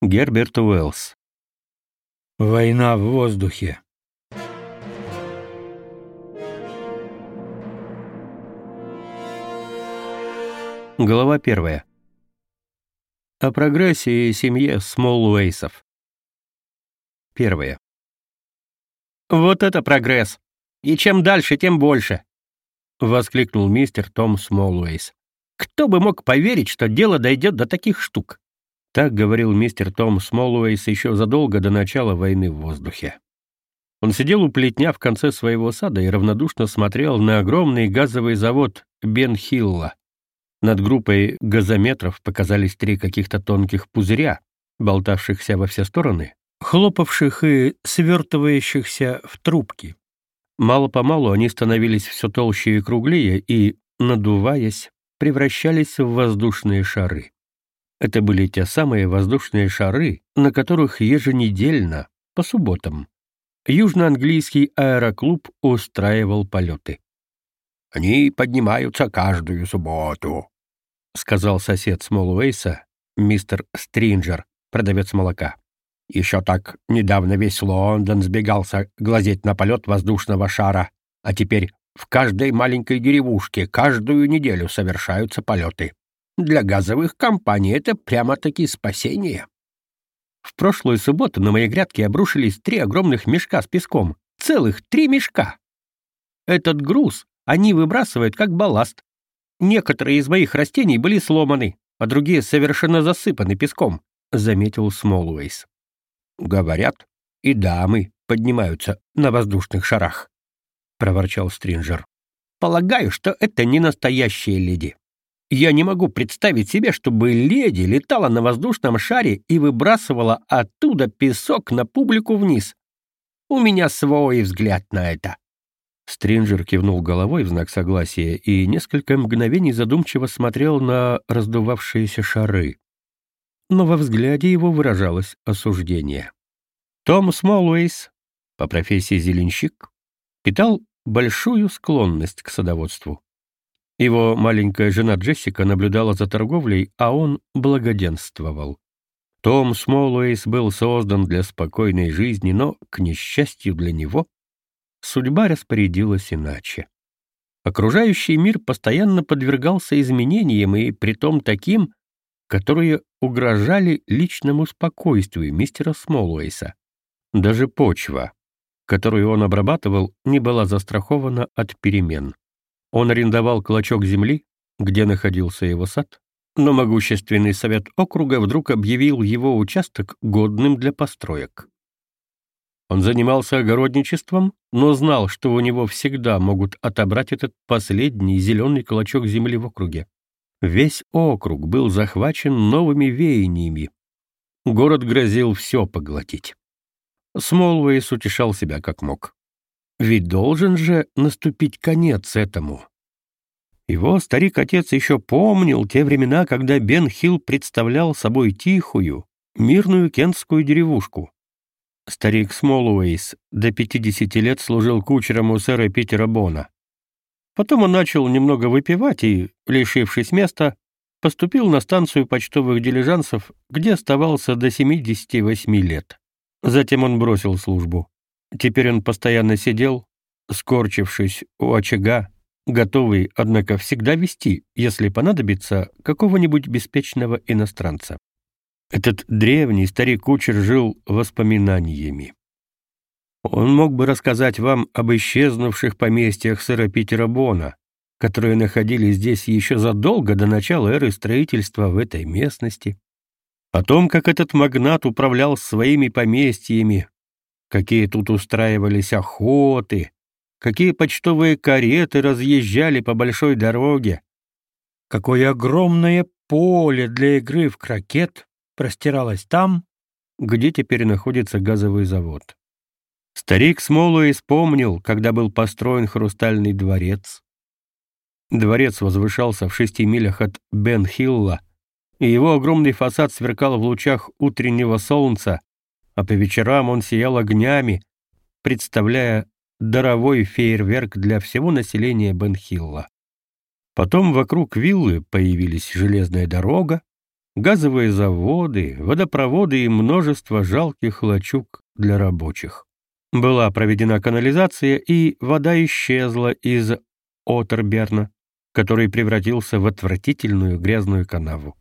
Герберт Уэллс. Война в воздухе. Глава первая. О прогрессе и семье Смолуэйсов. Первое. «Вот это прогресс! И чем дальше, тем больше!» — воскликнул мистер Том Смолуэйс. «Кто бы мог поверить, что дело дойдет до таких штук?» Так говорил мистер Том Смолуэйс еще задолго до начала войны в воздухе. Он сидел у плетня в конце своего сада и равнодушно смотрел на огромный газовый завод Бен Хилла, над группой газометров показались три каких-то тонких пузыря, болтавшихся во все стороны, хлопавших и свертывающихся в трубки. Мало-помалу они становились все толще и круглее и, надуваясь, превращались в воздушные шары. Это были те самые воздушные шары, на которых еженедельно, по субботам, южноанглийский аэроклуб устраивал полеты. Они поднимаются каждую субботу, — сказал сосед Смолуэйса, мистер Стринджер, продавец молока. Еще так недавно весь Лондон сбегался глазеть на полет воздушного шара, а теперь в каждой маленькой деревушке каждую неделю совершаются полеты. Для газовых компаний это прямо-таки спасение. В прошлую субботу на моей грядке обрушились три огромных мешка с песком. Целых три мешка. Этот груз они выбрасывают как балласт. Некоторые из моих растений были сломаны, а другие совершенно засыпаны песком, заметил Смолуэйс. Говорят, и дамы поднимаются на воздушных шарах, проворчал Стринджер. Полагаю, что это не настоящие леди. Я не могу представить себе, чтобы леди летала на воздушном шаре и выбрасывала оттуда песок на публику вниз. У меня свой взгляд на это. Стринджер кивнул головой в знак согласия и несколько мгновений задумчиво смотрел на раздувавшиеся шары. Но во взгляде его выражалось осуждение. Том Смолуэйс, по профессии зеленщик, питал большую склонность к садоводству. Его маленькая жена Джессика наблюдала за торговлей, а он благоденствовал. Том Смолуэйс был создан для спокойной жизни, но, к несчастью для него, судьба распорядилась иначе. Окружающий мир постоянно подвергался изменениям и притом таким, которые угрожали личному спокойствию мистера Смолуэйса. Даже почва, которую он обрабатывал, не была застрахована от перемен. Он арендовал клочок земли, где находился его сад, но могущественный совет округа вдруг объявил его участок годным для построек. Он занимался огородничеством, но знал, что у него всегда могут отобрать этот последний зеленый клочок земли в округе. Весь округ был захвачен новыми веяниями. Город грозил все поглотить. Смолвейс утешал себя как мог. Ведь должен же наступить конец этому. Его старик-отец еще помнил те времена, когда Бен Хилл представлял собой тихую, мирную кентскую деревушку, Старик Смолуэйс до 50 лет служил кучером у сэра Питера Бона. Потом он начал немного выпивать и, лишившись места, поступил на станцию почтовых дилижансов, где оставался до 78 лет. Затем он бросил службу. Теперь он постоянно сидел, скорчившись у очага, готовый, однако, всегда вести, если понадобится, какого-нибудь беспечного иностранца. Этот древний старик-кучер жил воспоминаниями. Он мог бы рассказать вам об исчезнувших поместьях сэра Питера Бона, которые находились здесь еще задолго до начала эры строительства в этой местности, о том, как этот магнат управлял своими поместьями, какие тут устраивались охоты, какие почтовые кареты разъезжали по большой дороге, какое огромное поле для игры в крокет простиралась там, где теперь находится газовый завод. Старик Смолуэй вспомнил, когда был построен Хрустальный дворец. Дворец возвышался в шести милях от Бен-Хилла, и его огромный фасад сверкал в лучах утреннего солнца, а по вечерам он сиял огнями, представляя даровой фейерверк для всего населения Бен-Хилла. Потом вокруг виллы появились железная дорога, газовые заводы, водопроводы и множество жалких лачуг для рабочих. Была проведена канализация, и вода исчезла из Отерберна, который превратился в отвратительную грязную канаву.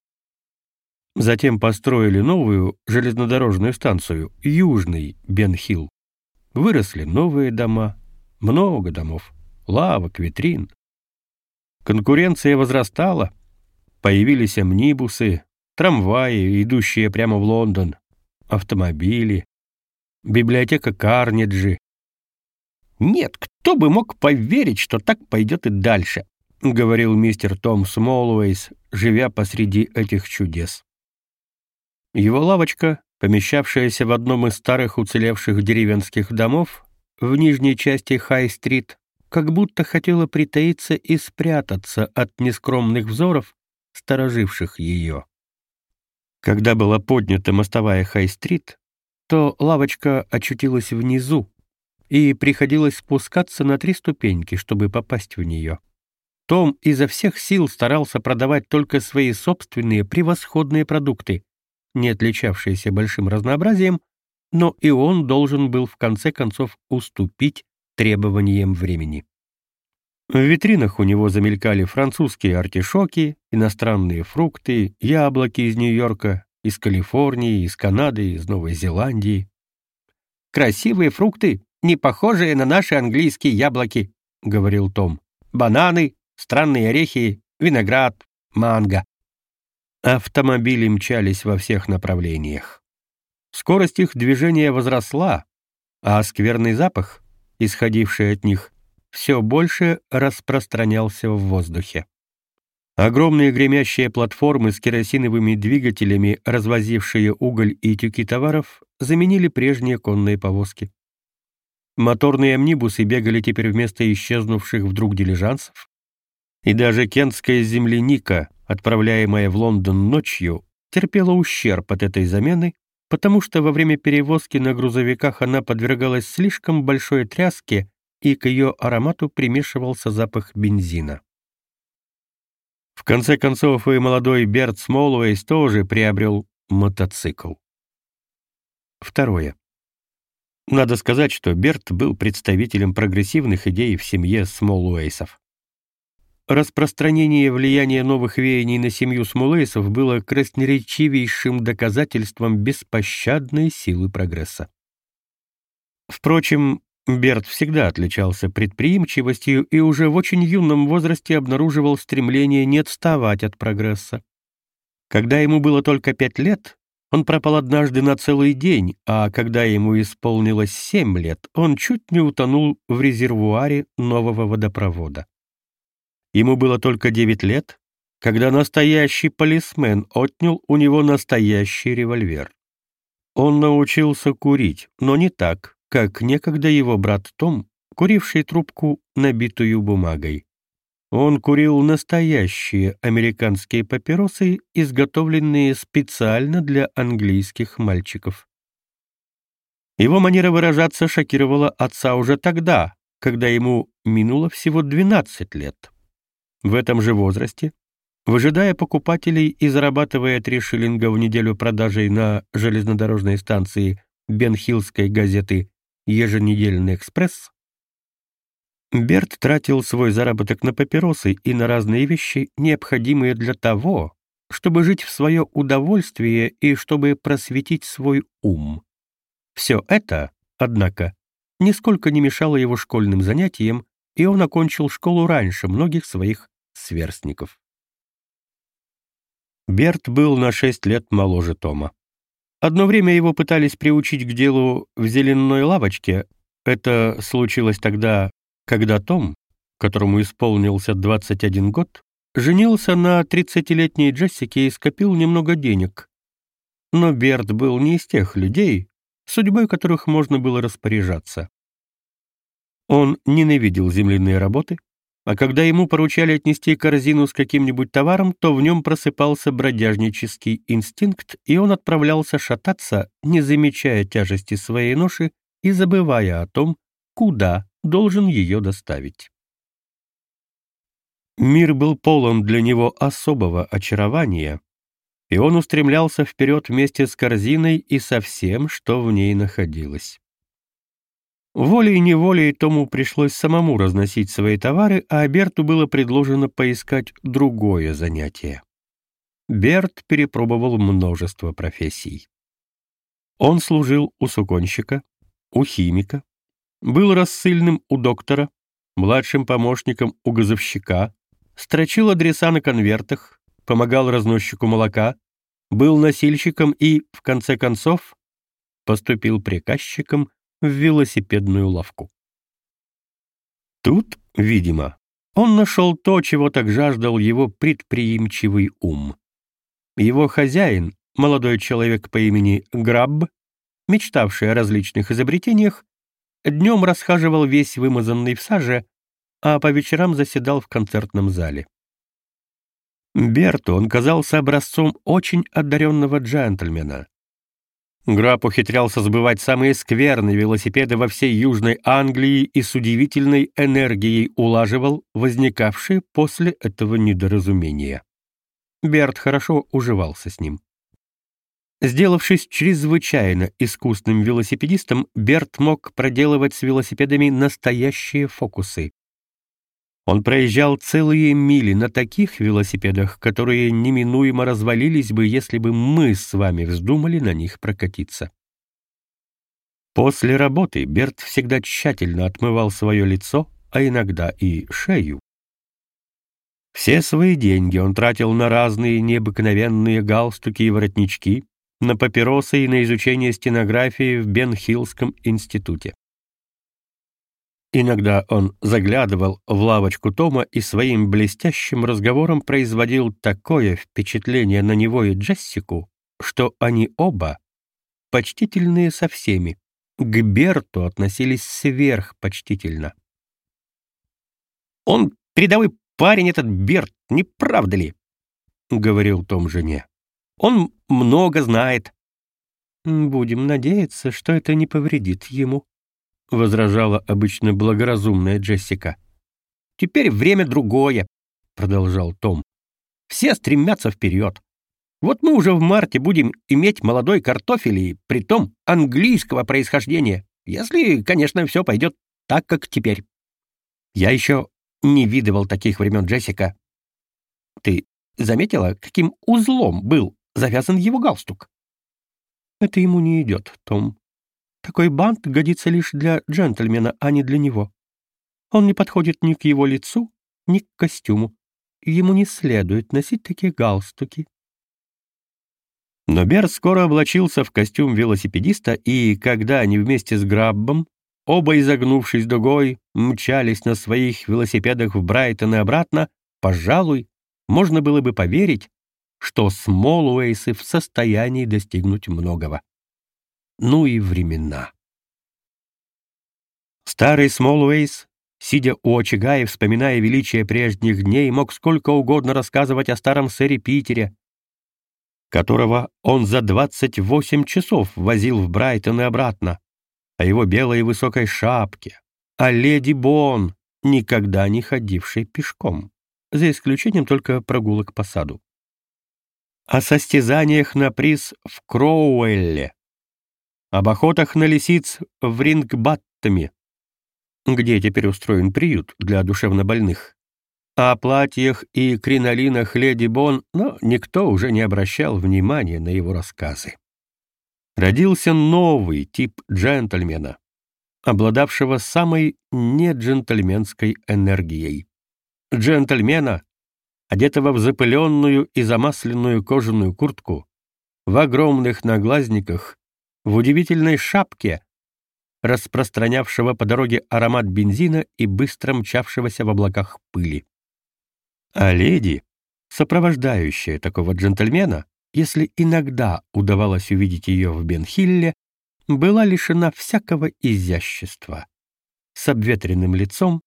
Затем построили новую железнодорожную станцию, Южный Бенхилл. Выросли новые дома, много домов, лавок, витрин. Конкуренция возрастала, появились амнибусы, трамваи, идущие прямо в Лондон, автомобили, библиотека Карнеджи. «Нет, кто бы мог поверить, что так пойдет и дальше», — говорил мистер Том Смолуэйс, живя посреди этих чудес. Его лавочка, помещавшаяся в одном из старых уцелевших деревенских домов в нижней части Хай-стрит, как будто хотела притаиться и спрятаться от нескромных взоров, стороживших ее. Когда была поднята мостовая Хай-стрит, то лавочка очутилась внизу, и приходилось спускаться на три ступеньки, чтобы попасть в нее. Том изо всех сил старался продавать только свои собственные превосходные продукты, не отличавшиеся большим разнообразием, но и он должен был в конце концов уступить требованиям времени. В витринах у него замелькали французские артишоки, иностранные фрукты, яблоки из Нью-Йорка, из Калифорнии, из Канады, из Новой Зеландии. «Красивые фрукты, не похожие на наши английские яблоки», — говорил Том. «Бананы, странные орехи, виноград, манго». Автомобили мчались во всех направлениях. Скорость их движения возросла, а скверный запах, исходивший от них, все больше распространялся в воздухе. Огромные гремящие платформы с керосиновыми двигателями, развозившие уголь и тюки товаров, заменили прежние конные повозки. Моторные амнибусы бегали теперь вместо исчезнувших вдруг дилижансов, и даже кентская земляника, отправляемая в Лондон ночью, терпела ущерб от этой замены, потому что во время перевозки на грузовиках она подвергалась слишком большой тряске, и к ее аромату примешивался запах бензина. В конце концов, и молодой Берт Смолуэйс тоже приобрел мотоцикл. Второе. Надо сказать, что Берт был представителем прогрессивных идей в семье Смолуэйсов. Распространение влияния новых веяний на семью Смолейсов было красноречивейшим доказательством беспощадной силы прогресса. Впрочем, Берт всегда отличался предприимчивостью и уже в очень юном возрасте обнаруживал стремление не отставать от прогресса. Когда ему было только пять лет, он пропал однажды на целый день, а когда ему исполнилось семь лет, он чуть не утонул в резервуаре нового водопровода. Ему было только девять лет, когда настоящий полисмен отнял у него настоящий револьвер. Он научился курить, но не так, как некогда его брат Том, куривший трубку, набитую бумагой. Он курил настоящие американские папиросы, изготовленные специально для английских мальчиков. Его манера выражаться шокировала отца уже тогда, когда ему минуло всего 12 лет. В этом же возрасте, выжидая покупателей и зарабатывая три шиллинга в неделю продажей на железнодорожной станции Бенхиллской газеты «Еженедельный экспресс», Берт тратил свой заработок на папиросы и на разные вещи, необходимые для того, чтобы жить в свое удовольствие и чтобы просветить свой ум. Все это, однако, нисколько не мешало его школьным занятиям, и он окончил школу раньше многих своих сверстников. Берт был на шесть лет моложе Тома. Одно время его пытались приучить к делу в зеленой лавочке. Это случилось тогда, когда Том, которому исполнился 21 год, женился на 30-летней Джессике и скопил немного денег. Но Берт был не из тех людей, судьбой которых можно было распоряжаться. Он ненавидел земляные работы, а когда ему поручали отнести корзину с каким-нибудь товаром, то в нем просыпался бродяжнический инстинкт, и он отправлялся шататься, не замечая тяжести своей ноши и забывая о том, куда должен ее доставить. Мир был полон для него особого очарования, и он устремлялся вперед вместе с корзиной и со всем, что в ней находилось. Волей-неволей Тому пришлось самому разносить свои товары, а Берту было предложено поискать другое занятие. Берт перепробовал множество профессий. Он служил у суконщика, у химика, был рассыльным у доктора, младшим помощником у газовщика, строчил адреса на конвертах, помогал разносчику молока, был носильщиком и, в конце концов, поступил приказчиком в велосипедную лавку. Тут, видимо, он нашел то, чего так жаждал его предприимчивый ум. Его хозяин, молодой человек по имени Грабб, мечтавший о различных изобретениях, днем расхаживал весь вымазанный в саже, а по вечерам заседал в концертном зале. Берту он казался образцом очень одаренного джентльмена. Граб ухитрялся сбывать самые скверные велосипеды во всей Южной Англии и с удивительной энергией улаживал возникавшие после этого недоразумения. Берт хорошо уживался с ним. Сделавшись чрезвычайно искусным велосипедистом, Берт мог проделывать с велосипедами настоящие фокусы. Он проезжал целые мили на таких велосипедах, которые неминуемо развалились бы, если бы мы с вами вздумали на них прокатиться. После работы Берт всегда тщательно отмывал свое лицо, а иногда и шею. Все свои деньги он тратил на разные необыкновенные галстуки и воротнички, на папиросы и на изучение стенографии в Бенхиллском институте. Иногда он заглядывал в лавочку Тома и своим блестящим разговором производил такое впечатление на него и Джессику, что они оба, почтительные со всеми, к Берту относились сверхпочтительно. «Он передовой парень этот Берт, не правда ли?» — говорил Том жене. «Он много знает». «Будем надеяться, что это не повредит ему», — возражала обычно благоразумная Джессика. «Теперь время другое», — продолжал Том. «Все стремятся вперед. Вот мы уже в марте будем иметь молодой картофель и притом английского происхождения, если, конечно, все пойдет так, как теперь. Я еще не видывал таких времен Джессика. Ты заметила, каким узлом был завязан его галстук?» «Это ему не идет, Том», такой бант годится лишь для джентльмена, а не для него. Он не подходит ни к его лицу, ни к костюму. Ему не следует носить такие галстуки. Но Берт скоро облачился в костюм велосипедиста, и, когда они вместе с Граббом, оба изогнувшись дугой, мчались на своих велосипедах в Брайтон и обратно, пожалуй, можно было бы поверить, что Смолуэйсы в состоянии достигнуть многого ну и времена. Старый Смолуэйс, сидя у очага и вспоминая величие прежних дней, мог сколько угодно рассказывать о старом сэре Питере, которого он за 28 часов возил в Брайтон и обратно, о его белой высокой шапке, о леди Бон, никогда не ходившей пешком, за исключением только прогулок по саду. О состязаниях на приз в Кроуэлле, об охотах на лисиц в Рингбаттами, где теперь устроен приют для душевнобольных, о платьях и кринолинах леди Бон, но никто уже не обращал внимания на его рассказы. Родился новый тип джентльмена, обладавшего самой неджентльменской энергией. Джентльмена, одетого в запыленную и замасленную кожаную куртку, в огромных наглазниках в удивительной шапке, распространявшего по дороге аромат бензина и быстро мчавшегося в облаках пыли. А леди, сопровождающая такого джентльмена, если иногда удавалось увидеть ее в Бенхилле, была лишена всякого изящества. С обветренным лицом,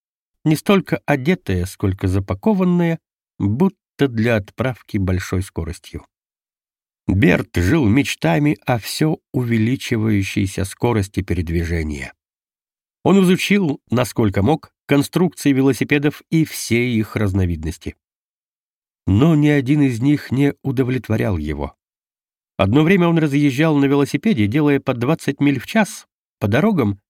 не столько одетая, сколько запакованная, будто для отправки большой скоростью. Берт жил мечтами о все увеличивающейся скорости передвижения. Он изучил, насколько мог, конструкции велосипедов и все их разновидности. но ни один из них не удовлетворял его. Одно время он разъезжал на велосипеде, делая по 20 миль в час по дорогам,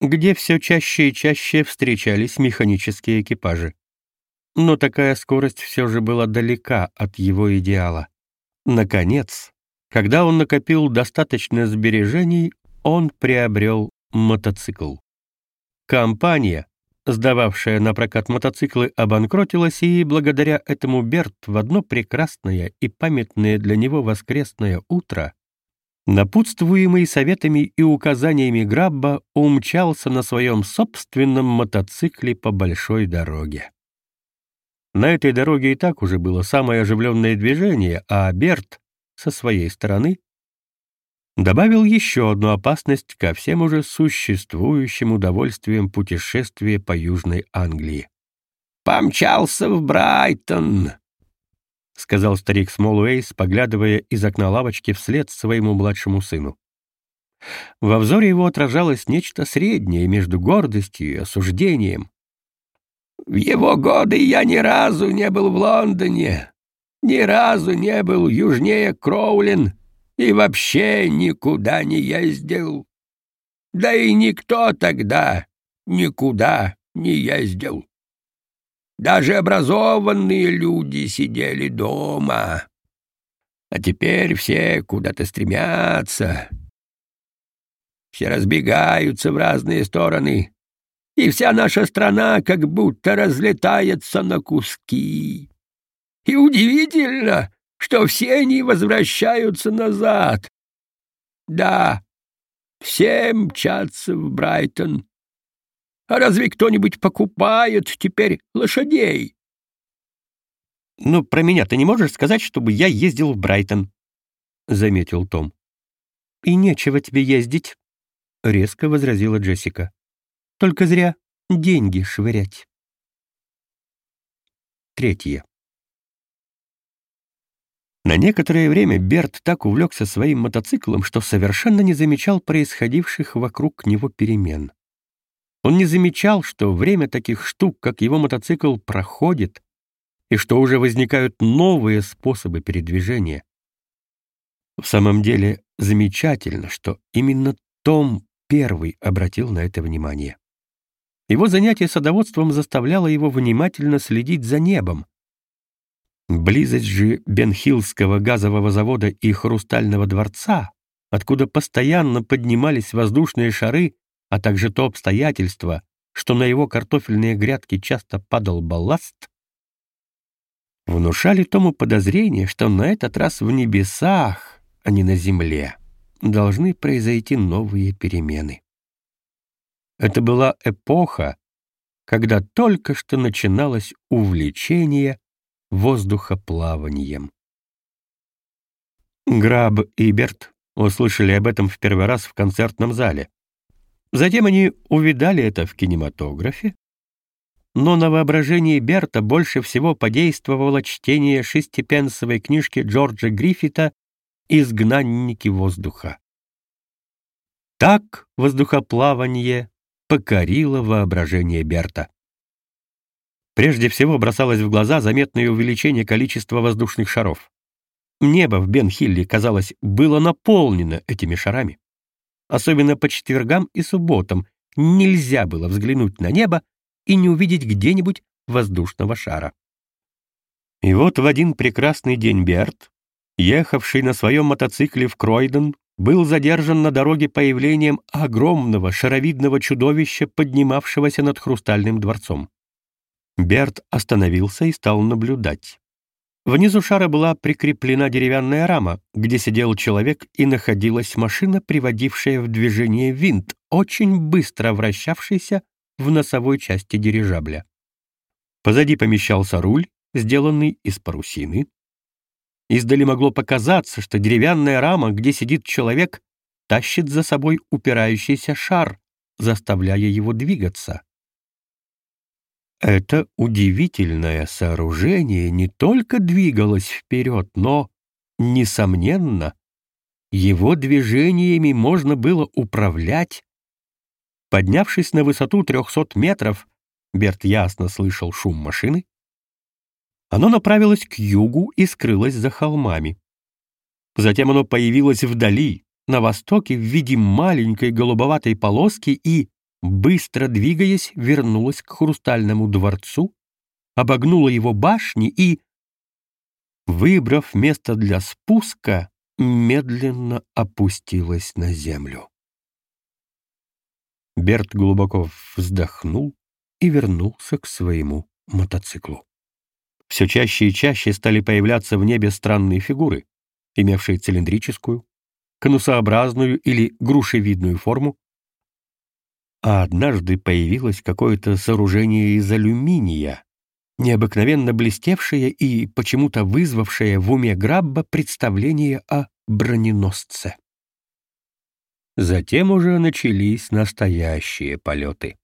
где все чаще и чаще встречались механические экипажи. Но такая скорость все же была далека от его идеала. Наконец, когда он накопил достаточно сбережений, он приобрел мотоцикл. Компания, сдававшая на прокат мотоциклы, обанкротилась, и благодаря этому Берт в одно прекрасное и памятное для него воскресное утро, напутствуемый советами и указаниями Грабба, умчался на своем собственном мотоцикле по большой дороге. На этой дороге и так уже было самое оживленное движение, а Берт, со своей стороны, добавил еще одну опасность ко всем уже существующим удовольствиям путешествия по Южной Англии. «Помчался в Брайтон!» — сказал старик Смолуэйс, поглядывая из окна лавочки вслед своему младшему сыну. Во взоре его отражалось нечто среднее между гордостью и осуждением. «В его годы я ни разу не был в Лондоне, ни разу не был южнее Кроулин и вообще никуда не ездил. Да и никто тогда никуда не ездил. Даже образованные люди сидели дома. А теперь все куда-то стремятся. Все разбегаются в разные стороны, и вся наша страна как будто разлетается на куски. И удивительно, что все они возвращаются назад. Да, все мчатся в Брайтон. А разве кто-нибудь покупает теперь лошадей? — Ну, про меня ты не можешь сказать, чтобы я ездил в Брайтон? — заметил Том. — И нечего тебе ездить, — резко возразила Джессика. — Только зря деньги швырять. Третье. На некоторое время Берт так увлекся своим мотоциклом, что совершенно не замечал происходивших вокруг него перемен. Он не замечал, что время таких штук, как его мотоцикл, проходит, и что уже возникают новые способы передвижения. В самом деле замечательно, что именно Том первый обратил на это внимание. Его занятие садоводством заставляло его внимательно следить за небом. Близость же Бенхиллского газового завода и Хрустального дворца, откуда постоянно поднимались воздушные шары, а также то обстоятельство, что на его картофельные грядки часто падал балласт, внушали Тому подозрение, что на этот раз в небесах, а не на земле, должны произойти новые перемены. Это была эпоха, когда только что начиналось увлечение воздухоплаванием. Граб и Берт услышали об этом в первый раз в концертном зале. Затем они увидали это в кинематографе, но на воображение Берта больше всего подействовало чтение шестипенсовой книжки Джорджа Гриффита «Изгнанники воздуха». Так воздухоплавание покорило воображение Берта. Прежде всего бросалось в глаза заметное увеличение количества воздушных шаров. Небо в Бен-Хилле, казалось, было наполнено этими шарами. Особенно по четвергам и субботам нельзя было взглянуть на небо и не увидеть где-нибудь воздушного шара. И вот в один прекрасный день Берт, ехавший на своем мотоцикле в Кройден, был задержан на дороге появлением огромного шаровидного чудовища, поднимавшегося над Хрустальным дворцом. Берт остановился и стал наблюдать. Внизу шара была прикреплена деревянная рама, где сидел человек и находилась машина, приводившая в движение винт, очень быстро вращавшийся в носовой части дирижабля. Позади помещался руль, сделанный из парусины. Издали могло показаться, что деревянная рама, где сидит человек, тащит за собой упирающийся шар, заставляя его двигаться. Это удивительное сооружение не только двигалось вперед, но, несомненно, его движениями можно было управлять. Поднявшись на высоту 300 метров, Берт ясно слышал шум машины. Оно направилось к югу и скрылось за холмами. Затем оно появилось вдали, на востоке, в виде маленькой голубоватой полоски и, быстро двигаясь, вернулось к хрустальному дворцу, обогнуло его башни и, выбрав место для спуска, медленно опустилось на землю. Берт глубоко вздохнул и вернулся к своему мотоциклу. Все чаще и чаще стали появляться в небе странные фигуры, имевшие цилиндрическую, конусообразную или грушевидную форму, а однажды появилось какое-то сооружение из алюминия, необыкновенно блестевшее и почему-то вызвавшее в уме Грабба представление о броненосце. Затем уже начались настоящие полеты.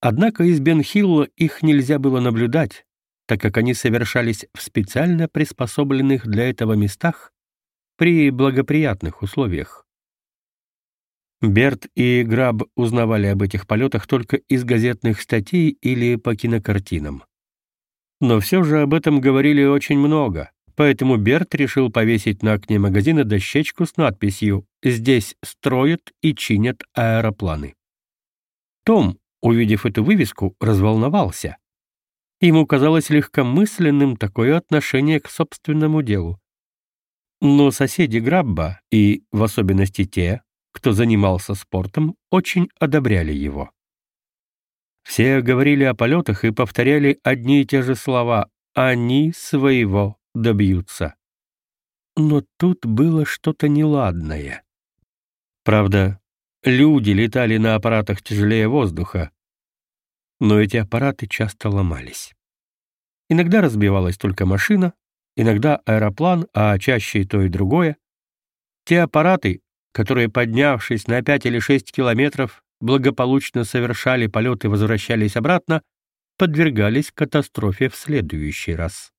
Однако из Бенхилла их нельзя было наблюдать, так как они совершались в специально приспособленных для этого местах при благоприятных условиях. Берт и Граб узнавали об этих полетах только из газетных статей или по кинокартинам. Но все же об этом говорили очень много, поэтому Берт решил повесить на окне магазина дощечку с надписью «Здесь строят и чинят аэропланы». Том, увидев эту вывеску, разволновался. Ему казалось легкомысленным такое отношение к собственному делу. Но соседи Грабба, и в особенности те, кто занимался спортом, очень одобряли его. Все говорили о полетах и повторяли одни и те же слова «они своего добьются». Но тут было что-то неладное. Правда, люди летали на аппаратах тяжелее воздуха, но эти аппараты часто ломались. Иногда разбивалась только машина, иногда аэроплан, а чаще и то, и другое. Те аппараты, которые, поднявшись на 5 или 6 километров, благополучно совершали полет и возвращались обратно, подвергались катастрофе в следующий раз.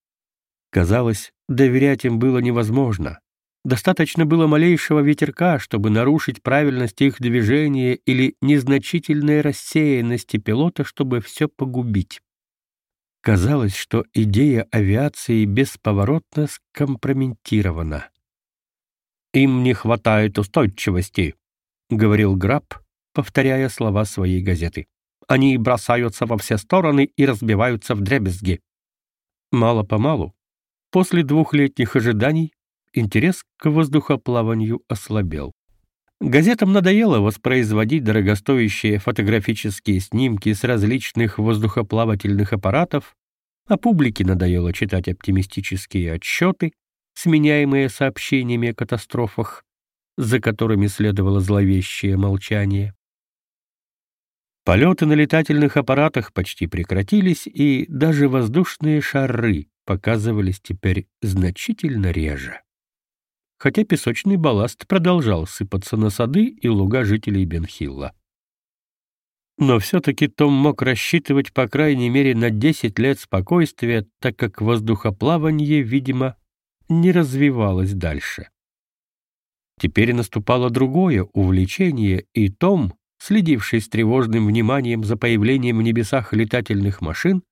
Казалось, доверять им было невозможно. Достаточно было малейшего ветерка, чтобы нарушить правильность их движения или незначительной рассеянности пилота, чтобы все погубить. Казалось, что идея авиации бесповоротно скомпрометирована. «Им не хватает устойчивости», — говорил Граб, повторяя слова своей газеты. «Они бросаются во все стороны и разбиваются в дребезги». Мало-помалу, после двухлетних ожиданий, интерес к воздухоплаванию ослабел. Газетам надоело воспроизводить дорогостоящие фотографические снимки с различных воздухоплавательных аппаратов, а публике надоело читать оптимистические отчеты, сменяемые сообщениями о катастрофах, за которыми следовало зловещее молчание. Полеты на летательных аппаратах почти прекратились, и даже воздушные шары показывались теперь значительно реже хотя песочный балласт продолжал сыпаться на сады и луга жителей Бенхилла. Но все-таки Том мог рассчитывать по крайней мере на 10 лет спокойствия, так как воздухоплавание, видимо, не развивалось дальше. Теперь наступало другое увлечение, и Том, следивший с тревожным вниманием за появлением в небесах летательных машин,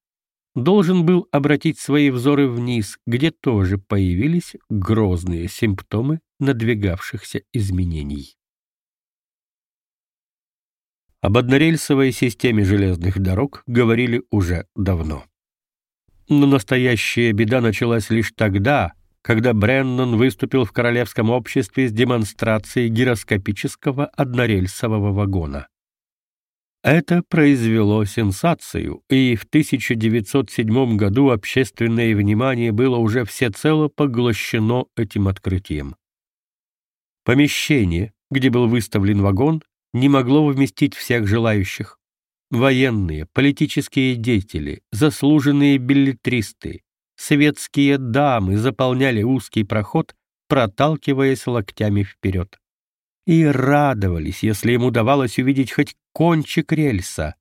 должен был обратить свои взоры вниз, где тоже появились грозные симптомы надвигавшихся изменений. Об однорельсовой системе железных дорог говорили уже давно. Но настоящая беда началась лишь тогда, когда Бреннан выступил в Королевском обществе с демонстрацией гироскопического однорельсового вагона. Это произвело сенсацию, и в 1907 году общественное внимание было уже всецело поглощено этим открытием. Помещение, где был выставлен вагон, не могло вместить всех желающих. Военные, политические деятели, заслуженные билетристы, светские дамы заполняли узкий проход, проталкиваясь локтями вперед и радовались, если им удавалось увидеть хоть кончик рельса.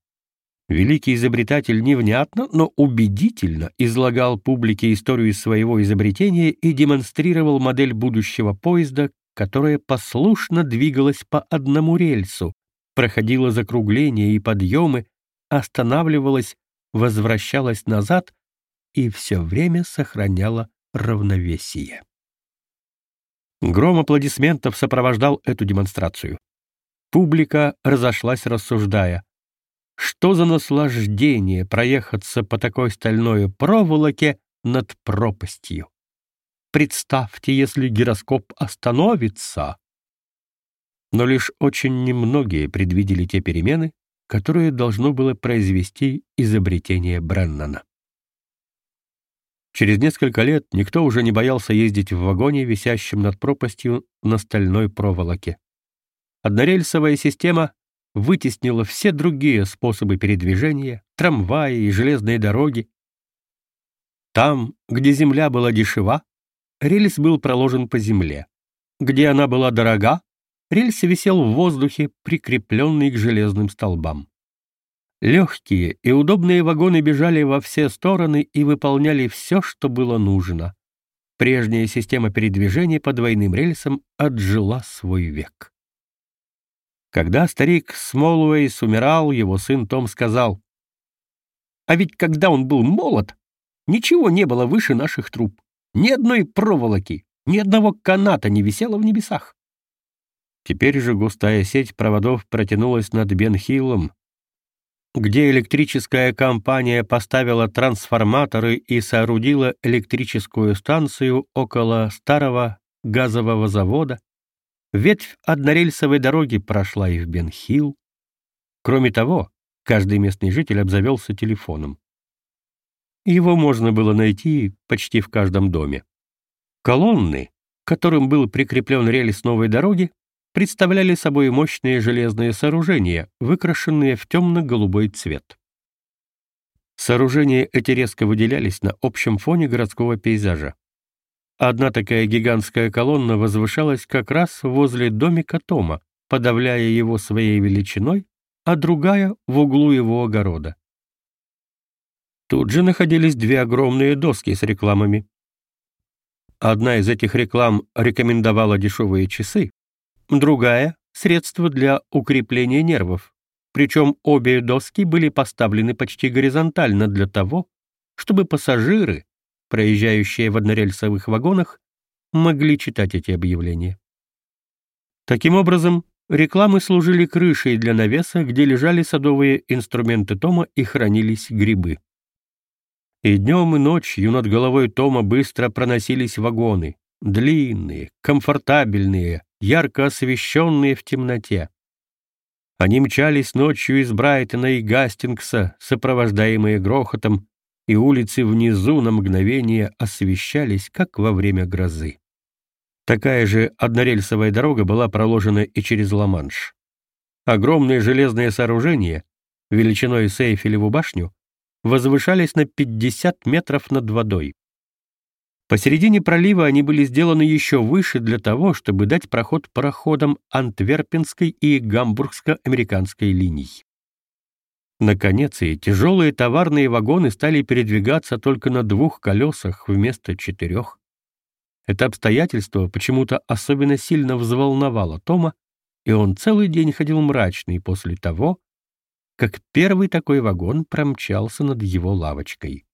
Великий изобретатель невнятно, но убедительно излагал публике историю своего изобретения и демонстрировал модель будущего поезда, которая послушно двигалась по одному рельсу, проходила закругления и подъемы, останавливалась, возвращалась назад, и все время сохраняла равновесие. Гром аплодисментов сопровождал эту демонстрацию. Публика разошлась, рассуждая. Что за наслаждение проехаться по такой стальной проволоке над пропастью? Представьте, если гироскоп остановится. Но лишь очень немногие предвидели те перемены, которые должно было произвести изобретение Бреннана. Через несколько лет никто уже не боялся ездить в вагоне, висящем над пропастью на стальной проволоке. Однорельсовая система вытеснила все другие способы передвижения, трамваи и железные дороги. Там, где земля была дешева, рельс был проложен по земле. Где она была дорога, рельс висел в воздухе, прикрепленный к железным столбам. Легкие и удобные вагоны бежали во все стороны и выполняли все, что было нужно. Прежняя система передвижения по двойным рельсам отжила свой век. Когда старик Смолуэйс умирал, его сын Том сказал, «А ведь когда он был молод, ничего не было выше наших труб, ни одной проволоки, ни одного каната не висело в небесах». Теперь же густая сеть проводов протянулась над Бенхиллом, где электрическая компания поставила трансформаторы и соорудила электрическую станцию около старого газового завода, ветвь однорельсовой дороги прошла и в Бенхилл. Кроме того, каждый местный житель обзавелся телефоном. Его можно было найти почти в каждом доме. Колонны, к которым был прикреплен рельс новой дороги, представляли собой мощные железные сооружения, выкрашенные в темно-голубой цвет. Сооружения эти резко выделялись на общем фоне городского пейзажа. Одна такая гигантская колонна возвышалась как раз возле домика Тома, подавляя его своей величиной, а другая — в углу его огорода. Тут же находились две огромные доски с рекламами. Одна из этих реклам рекомендовала дешевые часы, другая — средство для укрепления нервов. Причем обе доски были поставлены почти горизонтально для того, чтобы пассажиры, проезжающие в однорельсовых вагонах, могли читать эти объявления. Таким образом, рекламы служили крышей для навеса, где лежали садовые инструменты Тома и хранились грибы. И днем, и ночью над головой Тома быстро проносились вагоны, длинные, комфортабельные, ярко освещенные в темноте. Они мчались ночью из Брайтона и Гастингса, сопровождаемые грохотом, и улицы внизу на мгновение освещались, как во время грозы. Такая же однорельсовая дорога была проложена и через Ла-Манш. Огромные железные сооружения, величиной с Эйфелеву башню, возвышались на 50 метров над водой. Посередине пролива они были сделаны еще выше для того, чтобы дать проход пароходам Антверпенской и Гамбургско-американской линий. Наконец, и тяжелые товарные вагоны стали передвигаться только на двух колесах вместо четырех. Это обстоятельство почему-то особенно сильно взволновало Тома, и он целый день ходил мрачный после того, как первый такой вагон промчался над его лавочкой.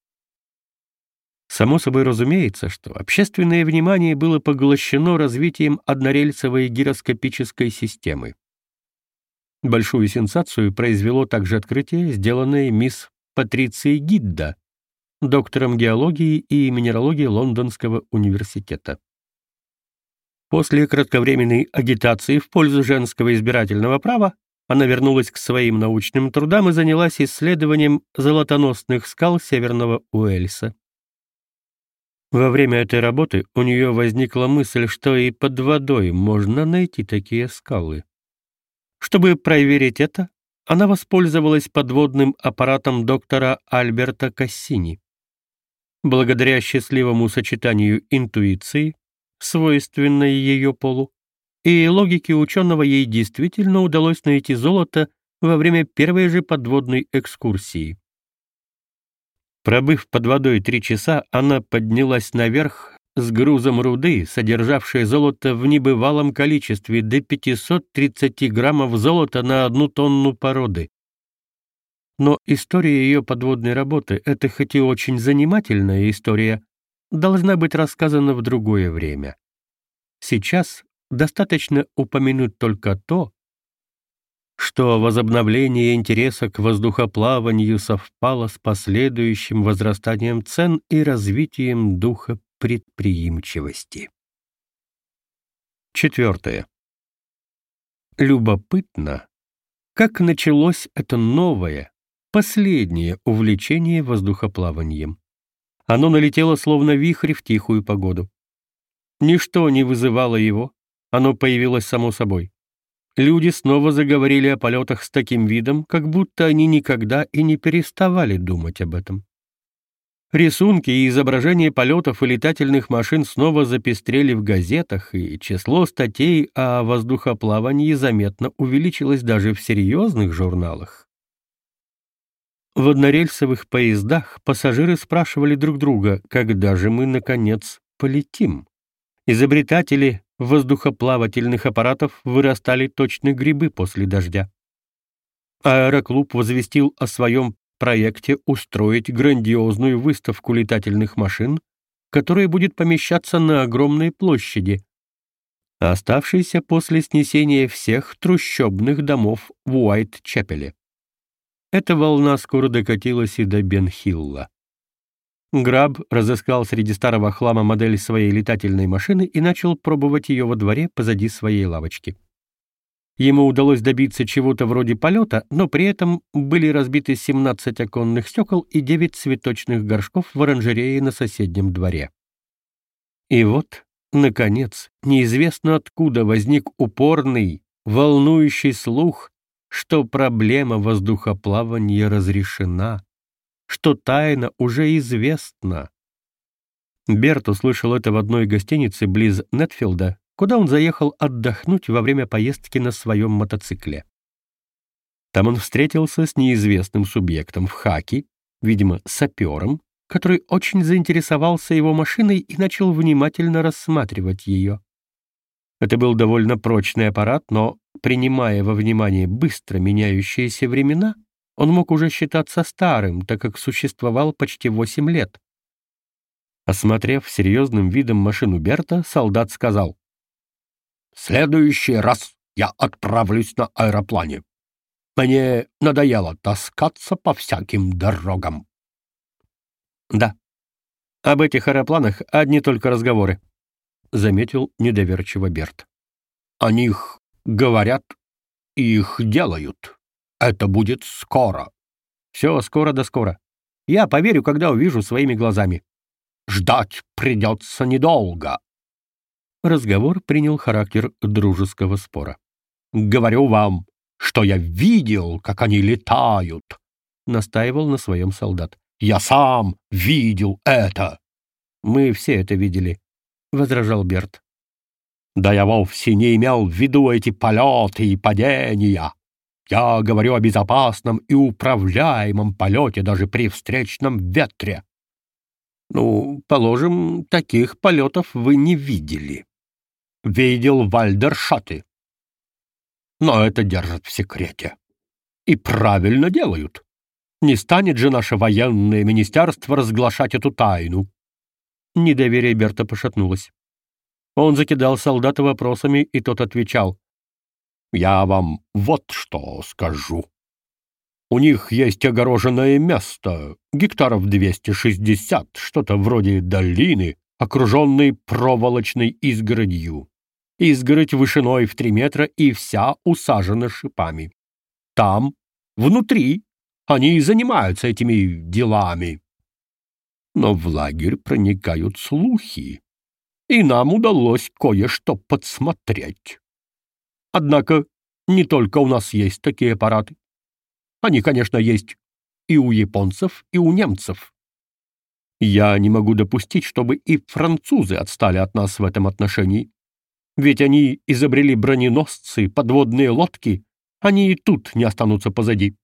Само собой разумеется, что общественное внимание было поглощено развитием однорельсовой гироскопической системы. Большую сенсацию произвело также открытие, сделанное мисс Патрицией Гидда, доктором геологии и минералогии Лондонского университета. После кратковременной агитации в пользу женского избирательного права она вернулась к своим научным трудам и занялась исследованием золотоносных скал Северного Уэльса. Во время этой работы у нее возникла мысль, что и под водой можно найти такие скалы. Чтобы проверить это, она воспользовалась подводным аппаратом доктора Альберта Кассини. Благодаря счастливому сочетанию интуиции, свойственной ее полу, и логике ученого ей действительно удалось найти золото во время первой же подводной экскурсии. Пробыв под водой три часа, она поднялась наверх с грузом руды, содержавшей золото в небывалом количестве до 530 граммов золота на одну тонну породы. но история ее подводной работы — это хоть и очень занимательная история, должна быть рассказана в другое время. Сейчас достаточно упомянуть только то, что возобновление интереса к воздухоплаванию совпало с последующим возрастанием цен и развитием духа предприимчивости. Четвертое. Любопытно, как началось это новое, последнее увлечение воздухоплаванием. Оно налетело словно вихрь в тихую погоду. Ничто не вызывало его, оно появилось само собой. Люди снова заговорили о полетах с таким видом, как будто они никогда и не переставали думать об этом. Рисунки и изображения полетов и летательных машин снова запестрели в газетах, и число статей о воздухоплавании заметно увеличилось даже в серьезных журналах. В однорельсовых поездах пассажиры спрашивали друг друга, когда же мы, наконец, полетим. Изобретатели воздухоплавательных аппаратов вырастали точно грибы после дождя. Аэроклуб возвестил о своем проекте устроить грандиозную выставку летательных машин, которая будет помещаться на огромной площади, оставшейся после снесения всех трущобных домов в Уайт-Чапеле. Эта волна скоро докатилась и до Бенхилла. Граб разыскал среди старого хлама модель своей летательной машины и начал пробовать ее во дворе позади своей лавочки. Ему удалось добиться чего-то вроде полета, но при этом были разбиты 17 оконных стекол и 9 цветочных горшков в оранжерее на соседнем дворе. И вот, наконец, неизвестно откуда возник упорный, волнующий слух, что проблема воздухоплавания разрешена, что тайна уже известна. Берт услышал это в одной гостинице близ Нетфилда, куда он заехал отдохнуть во время поездки на своем мотоцикле. Там он встретился с неизвестным субъектом в хаке, видимо, сапером, который очень заинтересовался его машиной и начал внимательно рассматривать ее. Это был довольно прочный аппарат, но, принимая во внимание быстро меняющиеся времена, он мог уже считаться старым, так как существовал почти восемь лет. Осмотрев серьезным видом машину Берта, солдат сказал, следующий раз я отправлюсь на аэроплане. Мне надоело таскаться по всяким дорогам. Да, об этих аэропланах одни только разговоры, — заметил недоверчиво Берт. О них говорят и их делают. Это будет скоро. Все скоро да скоро. Я поверю, когда увижу своими глазами. Ждать придется недолго, разговор принял характер дружеского спора. «Говорю вам, что я видел, как они летают», — настаивал на своем солдат. «Я сам видел это». «Мы все это видели», — возражал Берт. «Да я вовсе не имел в виду эти полеты и падения. Я говорю о безопасном и управляемом полете даже при встречном ветре». «Ну, положим, таких полетов вы не видели», видел вальдершаты. Но это держат в секрете. И правильно делают. Не станет же наше военное министерство разглашать эту тайну. Недоверие Берта пошатнулось. Он закидал солдата вопросами, и тот отвечал. «Я вам вот что скажу. У них есть огороженное место, гектаров 260, что-то вроде долины, окруженной проволочной изгородью изгородь вышиной в три метра и вся усажена шипами. Там, внутри, они и занимаются этими делами. Но в лагерь проникают слухи, и нам удалось кое-что подсмотреть. Однако не только у нас есть такие аппараты. Они, конечно, есть и у японцев, и у немцев. Я не могу допустить, чтобы и французы отстали от нас в этом отношении. Ведь они изобрели броненосцы, подводные лодки, они и тут не останутся позади.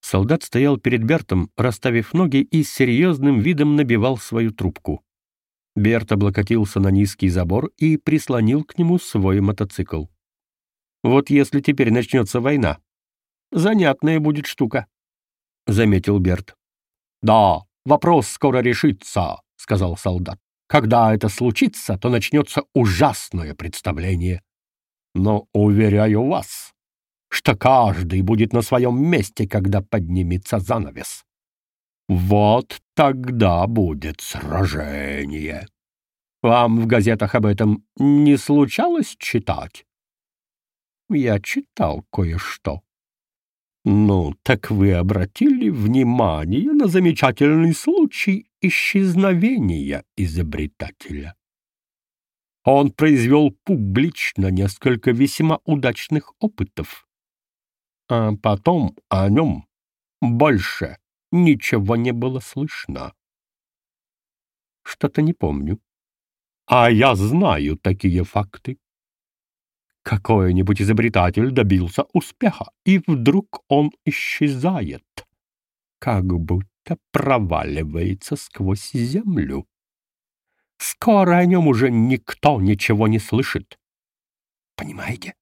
Солдат стоял перед Бертом, расставив ноги и с серьезным видом набивал свою трубку. Берт облокотился на низкий забор и прислонил к нему свой мотоцикл. Вот если теперь начнется война. Занятная будет штука. — заметил Берт. «Да, вопрос скоро решится», — сказал солдат. «Когда это случится, то начнется ужасное представление. Но уверяю вас, что каждый будет на своем месте, когда поднимется занавес. Вот тогда будет сражение. Вам в газетах об этом не случалось читать? Я читал кое-что. Ну, так вы обратили внимание на замечательный случай исчезновения изобретателя? Он произвел публично несколько весьма удачных опытов. А потом о нем больше ничего не было слышно. Что-то не помню. А я знаю такие факты. Какой-нибудь изобретатель добился успеха, и вдруг он исчезает, как будто проваливается сквозь землю. Скоро о нем уже никто ничего не слышит. Понимаете?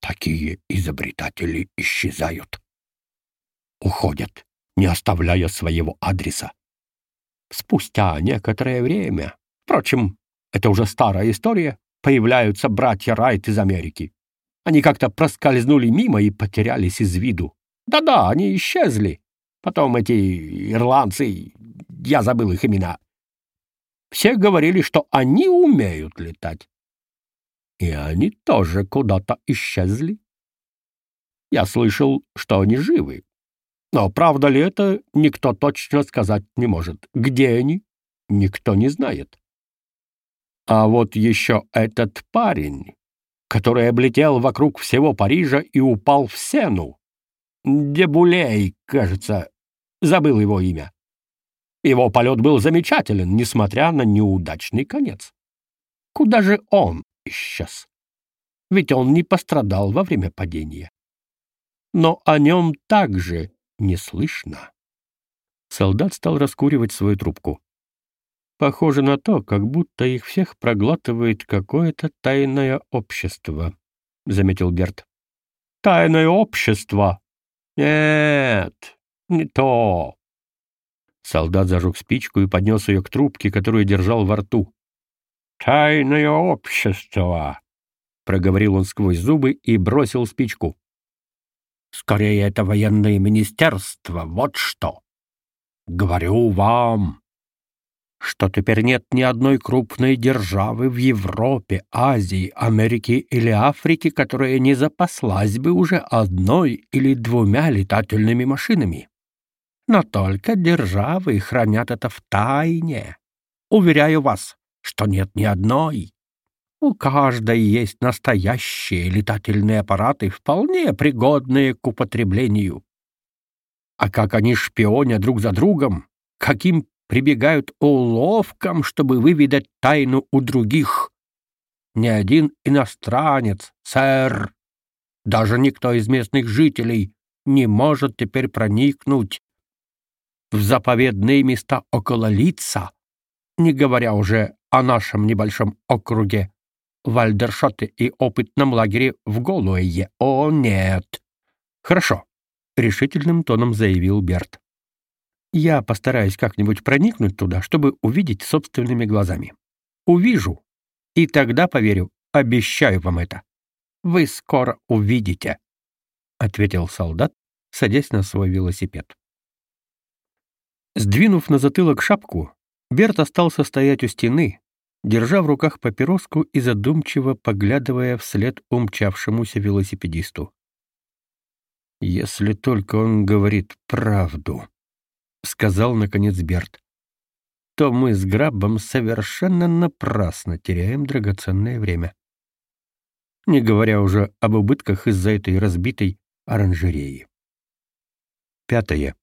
Такие изобретатели исчезают. Уходят, не оставляя своего адреса. Спустя некоторое время, впрочем, это уже старая история, появляются братья Райт из Америки. Они как-то проскользнули мимо и потерялись из виду. Да-да, они исчезли. Потом эти ирландцы, я забыл их имена. Все говорили, что они умеют летать. И они тоже куда-то исчезли. Я слышал, что они живы. Но правда ли это, никто точно сказать не может. Где они, никто не знает. А вот еще этот парень, который облетел вокруг всего Парижа и упал в сену. Дебулей, кажется, забыл его имя. Его полет был замечателен, несмотря на неудачный конец. Куда же он исчез? Ведь он не пострадал во время падения. Но о нем также не слышно. Солдат стал раскуривать свою трубку. Похоже на то, как будто их всех проглатывает какое-то тайное общество, — заметил Берт. Тайное общество? Нет, не то. Солдат зажег спичку и поднес ее к трубке, которую держал во рту. «Тайное общество!» — проговорил он сквозь зубы и бросил спичку. «Скорее, это военное министерство, вот что! Говорю вам, что теперь нет ни одной крупной державы в Европе, Азии, Америке или Африке, которая не запаслась бы уже одной или двумя летательными машинами. Но только державы хранят это в тайне. Уверяю вас, что нет ни одной. У каждой есть настоящие летательные аппараты, вполне пригодные к употреблению. А как они шпионят друг за другом, каким прибегают уловкам, чтобы выведать тайну у других. Ни один иностранец, сэр, даже никто из местных жителей не может теперь проникнуть в заповедные места около лица, не говоря уже о нашем небольшом округе Вальдершоте и опытном лагере в Голуэе. О, нет! Хорошо, — решительным тоном заявил Берт. Я постараюсь как-нибудь проникнуть туда, чтобы увидеть собственными глазами. Увижу, и тогда поверю, обещаю вам это. Вы скоро увидите, — ответил солдат, садясь на свой велосипед. Сдвинув на затылок шапку, Берт остался стоять у стены, держа в руках папироску и задумчиво поглядывая вслед умчавшемуся велосипедисту. «Если только он говорит правду», — сказал, наконец, Берт, «то мы с Грабом совершенно напрасно теряем драгоценное время. Не говоря уже об убытках из-за этой разбитой оранжереи». Пятое.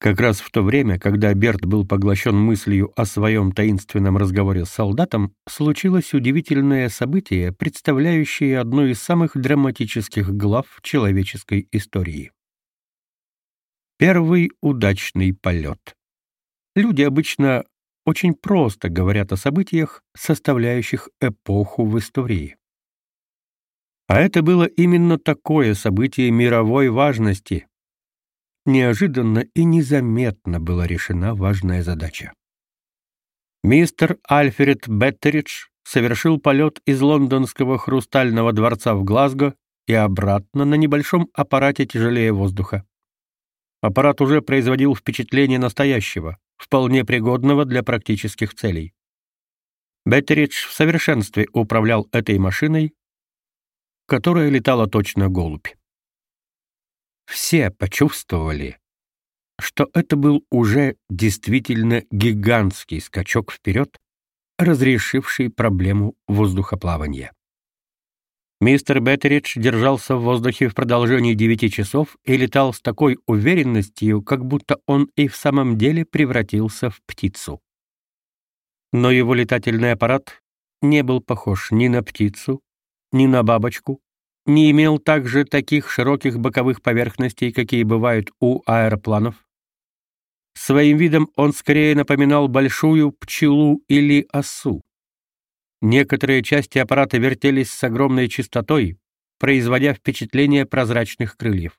Как раз в то время, когда Берт был поглощен мыслью о своем таинственном разговоре с солдатом, случилось удивительное событие, представляющее одну из самых драматических глав человеческой истории. Первый удачный полет. Люди обычно очень просто говорят о событиях, составляющих эпоху в истории. А это было именно такое событие мировой важности, неожиданно и незаметно была решена важная задача. Мистер Альфред Беттеридж совершил полет из лондонского хрустального дворца в Глазго и обратно на небольшом аппарате тяжелее воздуха. Аппарат уже производил впечатление настоящего, вполне пригодного для практических целей. Беттеридж в совершенстве управлял этой машиной, которая летала точно голубь. Все почувствовали, что это был уже действительно гигантский скачок вперед, разрешивший проблему воздухоплавания. Мистер Беттеридж держался в воздухе в продолжении девяти часов и летал с такой уверенностью, как будто он и в самом деле превратился в птицу. Но его летательный аппарат не был похож ни на птицу, ни на бабочку, не имел также таких широких боковых поверхностей, какие бывают у аэропланов. Своим видом он скорее напоминал большую пчелу или осу. Некоторые части аппарата вертелись с огромной частотой, производя впечатление прозрачных крыльев.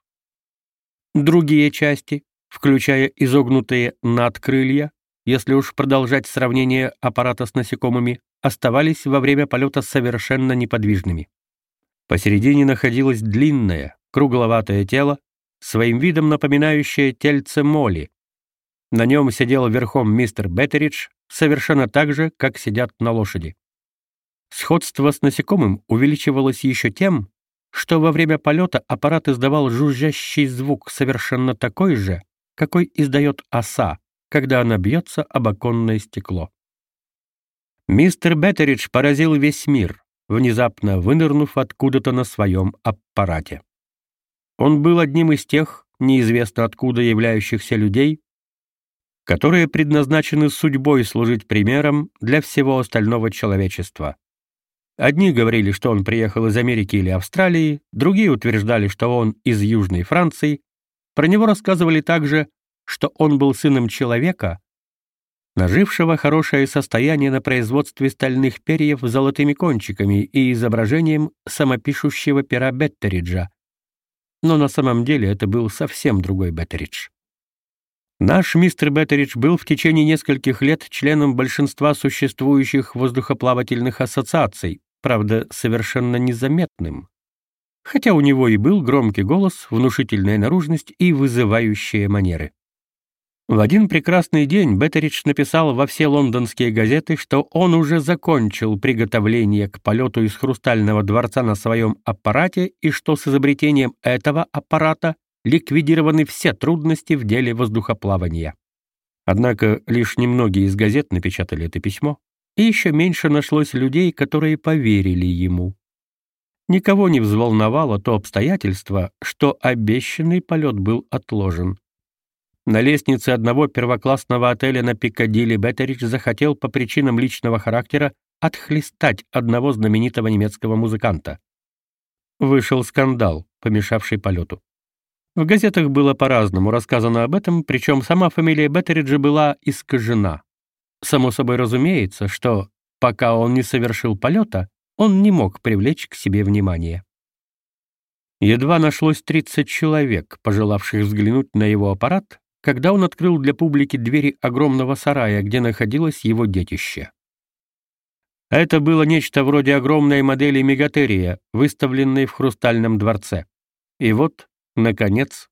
Другие части, включая изогнутые надкрылья, если уж продолжать сравнение аппарата с насекомыми, оставались во время полета совершенно неподвижными. Посередине находилось длинное, кругловатое тело, своим видом напоминающее тельце моли. На нем сидел верхом мистер Беттеридж, совершенно так же, как сидят на лошади. Сходство с насекомым увеличивалось еще тем, что во время полета аппарат издавал жужжащий звук, совершенно такой же, какой издает оса, когда она бьется об оконное стекло. Мистер Беттеридж поразил весь мир, внезапно вынырнув откуда-то на своем аппарате. Он был одним из тех, неизвестно откуда являющихся людей, которые предназначены судьбой служить примером для всего остального человечества. Одни говорили, что он приехал из Америки или Австралии, другие утверждали, что он из Южной Франции. Про него рассказывали также, что он был сыном человека, нажившего хорошее состояние на производстве стальных перьев с золотыми кончиками и изображением самопишущего пера Беттериджа. Но на самом деле это был совсем другой Беттеридж. Наш мистер Беттеридж был в течение нескольких лет членом большинства существующих воздухоплавательных ассоциаций, правда, совершенно незаметным. Хотя у него и был громкий голос, внушительная наружность и вызывающие манеры. В один прекрасный день Беттеридж написал во все лондонские газеты, что он уже закончил приготовление к полету из Хрустального дворца на своем аппарате и что с изобретением этого аппарата ликвидированы все трудности в деле воздухоплавания. Однако лишь немногие из газет напечатали это письмо, и еще меньше нашлось людей, которые поверили ему. Никого не взволновало то обстоятельство, что обещанный полет был отложен. На лестнице одного первоклассного отеля на Пикадилли Беттеридж захотел по причинам личного характера отхлестать одного знаменитого немецкого музыканта. Вышел скандал, помешавший полету. В газетах было по-разному рассказано об этом, причем сама фамилия Беттериджа была искажена. Само собой разумеется, что, пока он не совершил полета, он не мог привлечь к себе внимание. Едва нашлось 30 человек, пожелавших взглянуть на его аппарат, когда он открыл для публики двери огромного сарая, где находилось его детище. Это было нечто вроде огромной модели мегатерия, выставленной в Хрустальном дворце. И вот, наконец,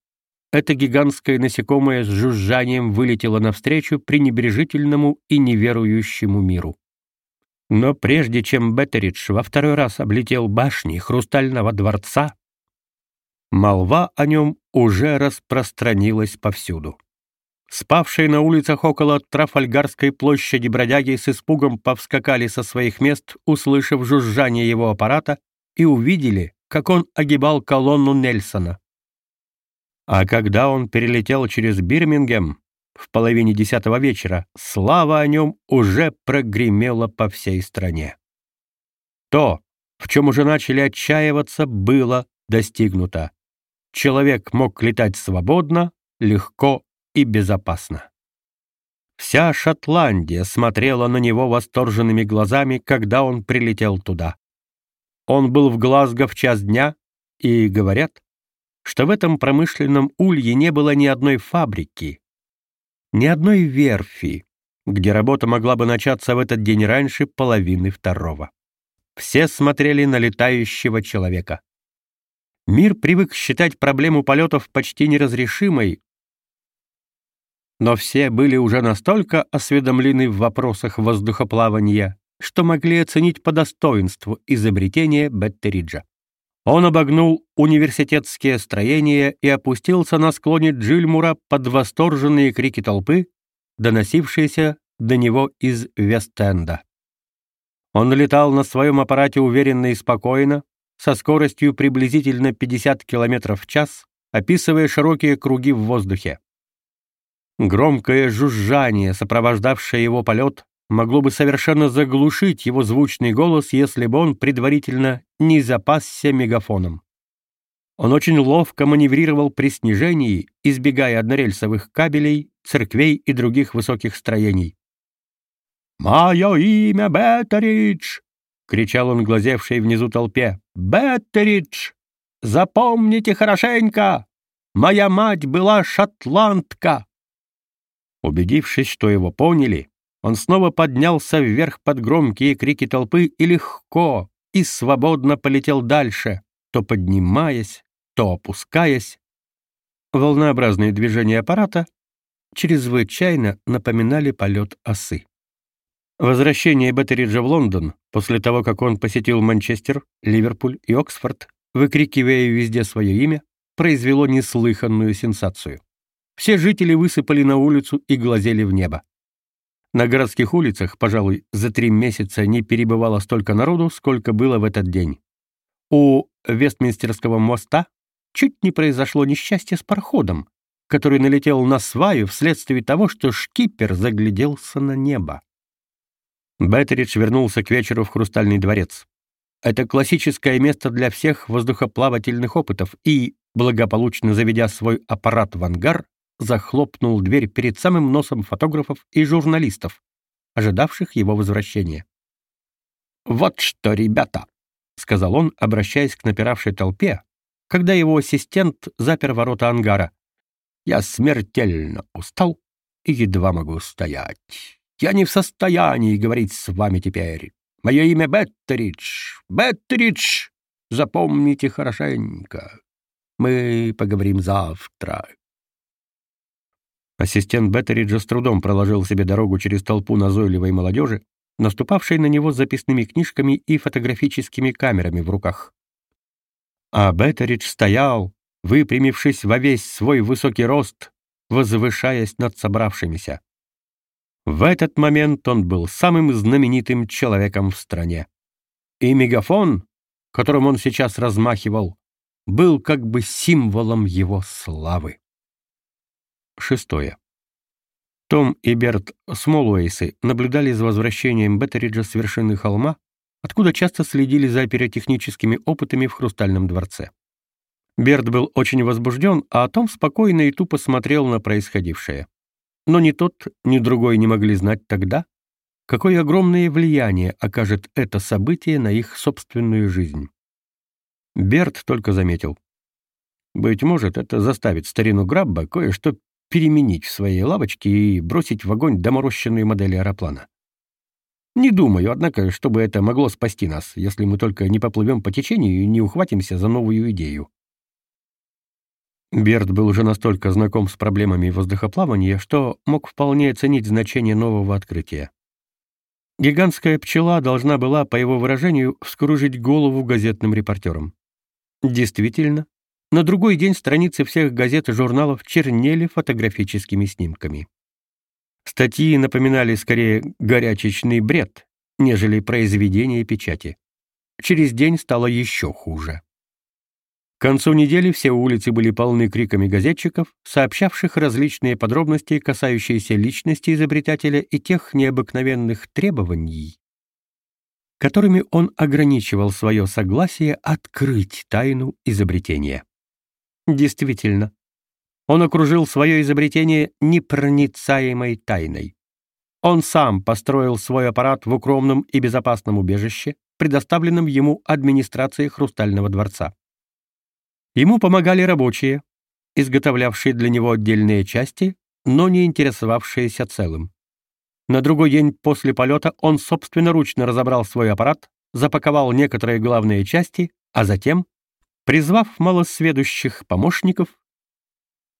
это гигантское насекомое с жужжанием вылетело навстречу пренебрежительному и неверующему миру. Но прежде чем Беттеридж во второй раз облетел башни Хрустального дворца, молва о нем уже распространилась повсюду. Спавшие на улицах около Трафальгарской площади бродяги с испугом повскакали со своих мест, услышав жужжание его аппарата, и увидели, как он огибал колонну Нельсона. А когда он перелетел через Бирмингем в половине десятого вечера, слава о нем уже прогремела по всей стране. То, в чем уже начали отчаиваться, было достигнуто. Человек мог летать свободно, легко и безопасно. Вся Шотландия смотрела на него восторженными глазами, когда он прилетел туда. Он был в Глазго в час дня, и, говорят, что в этом промышленном улье не было ни одной фабрики, ни одной верфи, где работа могла бы начаться в этот день раньше половины второго. Все смотрели на летающего человека. Мир привык считать проблему полетов почти неразрешимой, но все были уже настолько осведомлены в вопросах воздухоплавания, что могли оценить по достоинству изобретение Беттериджа. Он обогнул университетские строения и опустился на склоне Джильмура под восторженные крики толпы, доносившиеся до него из Вестенда. Он летал на своем аппарате уверенно и спокойно, со скоростью приблизительно 50 км в час, описывая широкие круги в воздухе. Громкое жужжание, сопровождавшее его полет, могло бы совершенно заглушить его звучный голос, если бы он предварительно не запасся мегафоном. Он очень ловко маневрировал при снижении, избегая однорельсовых кабелей, церквей и других высоких строений. «Мое имя Беттеридж!» — кричал он глазевшей внизу толпе. «Беттеридж! Запомните хорошенько! Моя мать была шотландка!» Убедившись, что его поняли, он снова поднялся вверх под громкие крики толпы и легко и свободно полетел дальше, то поднимаясь, то опускаясь. Волнообразные движения аппарата чрезвычайно напоминали полет осы. Возвращение Беттериджа в Лондон, после того, как он посетил Манчестер, Ливерпуль и Оксфорд, выкрикивая везде свое имя, произвело неслыханную сенсацию. Все жители высыпали на улицу и глазели в небо. На городских улицах, пожалуй, за три месяца не перебывало столько народу, сколько было в этот день. У Вестминстерского моста чуть не произошло несчастье с пароходом, который налетел на сваю вследствие того, что шкипер загляделся на небо. Беттеридж вернулся к вечеру в Хрустальный дворец. Это классическое место для всех воздухоплавательных опытов и, благополучно заведя свой аппарат в ангар, захлопнул дверь перед самым носом фотографов и журналистов, ожидавших его возвращения. «Вот что, ребята!» — сказал он, обращаясь к напиравшей толпе, когда его ассистент запер ворота ангара. «Я смертельно устал и едва могу стоять. Я не в состоянии говорить с вами теперь. Мое имя Беттеридж. Беттеридж! Запомните хорошенько. Мы поговорим завтра. Ассистент Беттериджа с трудом проложил себе дорогу через толпу назойливой молодежи, наступавшей на него с записными книжками и фотографическими камерами в руках. А Беттеридж стоял, выпрямившись во весь свой высокий рост, возвышаясь над собравшимися. В этот момент он был самым знаменитым человеком в стране. И мегафон, которым он сейчас размахивал, был как бы символом его славы. Шестое. Том и Берт Смолуэйсы наблюдали за возвращением Беттериджа с вершины холма, откуда часто следили за оператехническими опытами в Хрустальном дворце. Берт был очень возбужден, а Том спокойно и тупо смотрел на происходившее. Но ни тот, ни другой не могли знать тогда, какое огромное влияние окажет это событие на их собственную жизнь. Берт только заметил. Быть может, это заставит старину Грабба кое-что переменить в своей лавочке и бросить в огонь доморощенные модели аэроплана. Не думаю, однако, чтобы это могло спасти нас, если мы только не поплывем по течению и не ухватимся за новую идею. Берт был уже настолько знаком с проблемами воздухоплавания, что мог вполне оценить значение нового открытия. Гигантская пчела должна была, по его выражению, вскружить голову газетным репортерам. Действительно, на другой день страницы всех газет и журналов чернели фотографическими снимками. Статьи напоминали скорее горячечный бред, нежели произведение печати. Через день стало еще хуже. К концу недели все улицы были полны криками газетчиков, сообщавших различные подробности, касающиеся личности изобретателя и тех необыкновенных требований, которыми он ограничивал свое согласие открыть тайну изобретения. Действительно, он окружил свое изобретение непроницаемой тайной. Он сам построил свой аппарат в укромном и безопасном убежище, предоставленном ему администрацией Хрустального дворца. Ему помогали рабочие, изготовлявшие для него отдельные части, но не интересовавшиеся целым. На другой день после полета он собственноручно разобрал свой аппарат, запаковал некоторые главные части, а затем, призвав малосведущих помощников,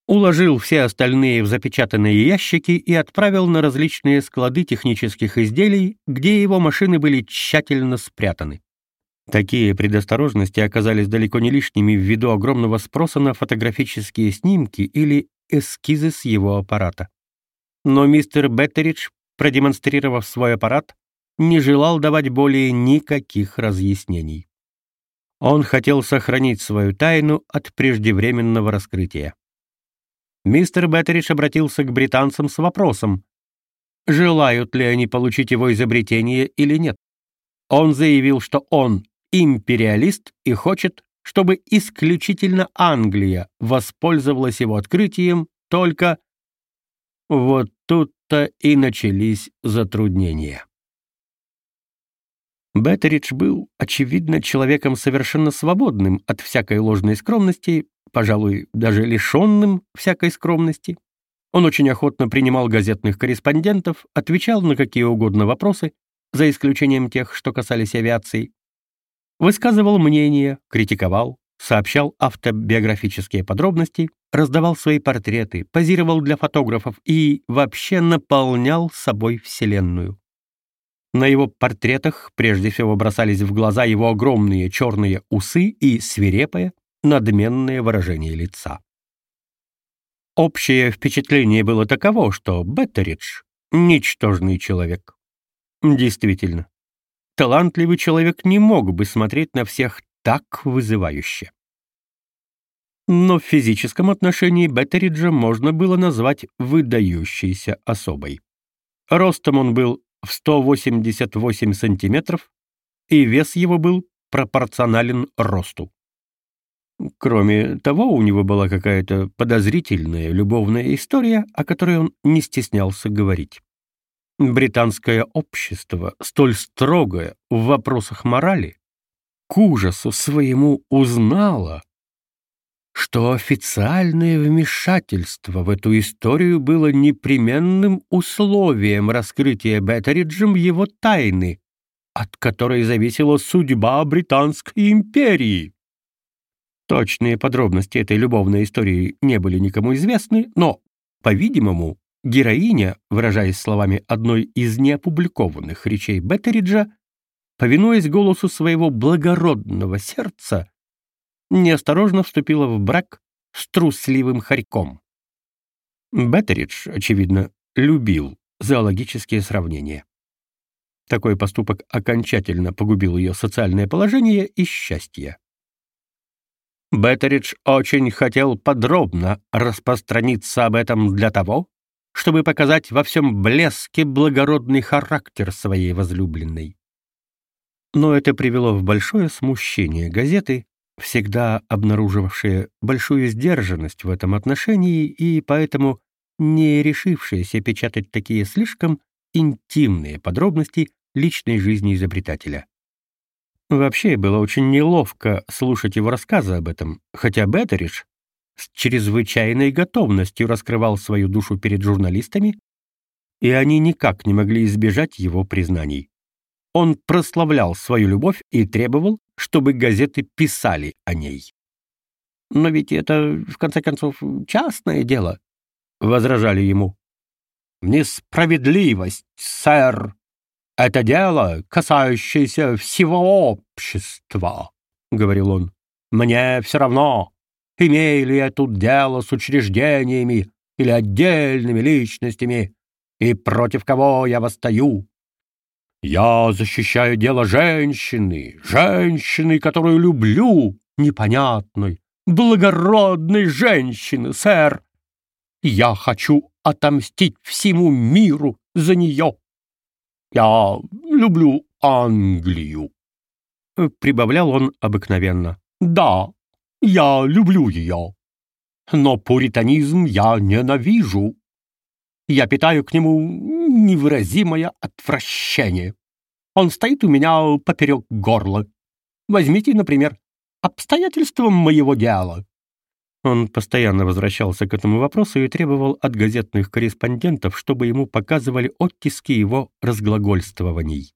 уложил все остальные в запечатанные ящики и отправил на различные склады технических изделий, где его машины были тщательно спрятаны. Такие предосторожности оказались далеко не лишними ввиду огромного спроса на фотографические снимки или эскизы с его аппарата. Но мистер Беттеридж, продемонстрировав свой аппарат, не желал давать более никаких разъяснений. Он хотел сохранить свою тайну от преждевременного раскрытия. Мистер Беттеридж обратился к британцам с вопросом, желают ли они получить его изобретение или нет. Он заявил, что он империалист и хочет, чтобы исключительно Англия воспользовалась его открытием только... Вот тут-то и начались затруднения. Беттеридж был, очевидно, человеком совершенно свободным от всякой ложной скромности, пожалуй, даже лишенным всякой скромности. Он очень охотно принимал газетных корреспондентов, отвечал на какие угодно вопросы, за исключением тех, что касались авиации, высказывал мнения, критиковал, сообщал автобиографические подробности, раздавал свои портреты, позировал для фотографов и вообще наполнял собой Вселенную. На его портретах прежде всего бросались в глаза его огромные черные усы и свирепое, надменное выражение лица. Общее впечатление было таково, что Беттеридж — ничтожный человек. Действительно, талантливый человек не мог бы смотреть на всех так вызывающе. Но в физическом отношении Беттериджа можно было назвать выдающейся особой. Ростом он был в 188 сантиметров, и вес его был пропорционален росту. Кроме того, у него была какая-то подозрительная любовная история, о которой он не стеснялся говорить. Британское общество, столь строгое в вопросах морали, к ужасу своему узнало, что официальное вмешательство в эту историю было непременным условием раскрытия Беттериджем его тайны, от которой зависела судьба Британской империи. Точные подробности этой любовной истории не были никому известны, но, по-видимому, героиня, выражаясь словами одной из неопубликованных речей Беттериджа, повинуясь голосу своего благородного сердца, неосторожно вступила в брак с трусливым хорьком. Беттеридж, очевидно, любил зоологические сравнения. Такой поступок окончательно погубил ее социальное положение и счастье. Беттеридж очень хотел подробно распространиться об этом для того, чтобы показать во всем блеске благородный характер своей возлюбленной. Но это привело в большое смущение газеты, всегда обнаруживавшие большую сдержанность в этом отношении и поэтому не решившиеся печатать такие слишком интимные подробности личной жизни изобретателя. Вообще было очень неловко слушать его рассказы об этом, хотя Беттеридж с чрезвычайной готовностью раскрывал свою душу перед журналистами, и они никак не могли избежать его признаний. Он прославлял свою любовь и требовал, чтобы газеты писали о ней. «Но ведь это, в конце концов, частное дело», — возражали ему. «Несправедливость, сэр. Это дело, касающееся всего общества», — говорил он. «Мне все равно, имею ли я тут дело с учреждениями или отдельными личностями, и против кого я восстаю. Я защищаю дело женщины, женщины, которую люблю, непонятной, благородной женщины, сэр. Я хочу отомстить всему миру за нее. Я люблю Англию. Прибавлял он обыкновенно. Да, я люблю ее. Но пуританизм я ненавижу. Я питаю к нему невыразимое отвращение. Он стоит у меня поперек горла. Возьмите, например, обстоятельства моего дела. Он постоянно возвращался к этому вопросу и требовал от газетных корреспондентов, чтобы ему показывали оттиски его разглагольствований.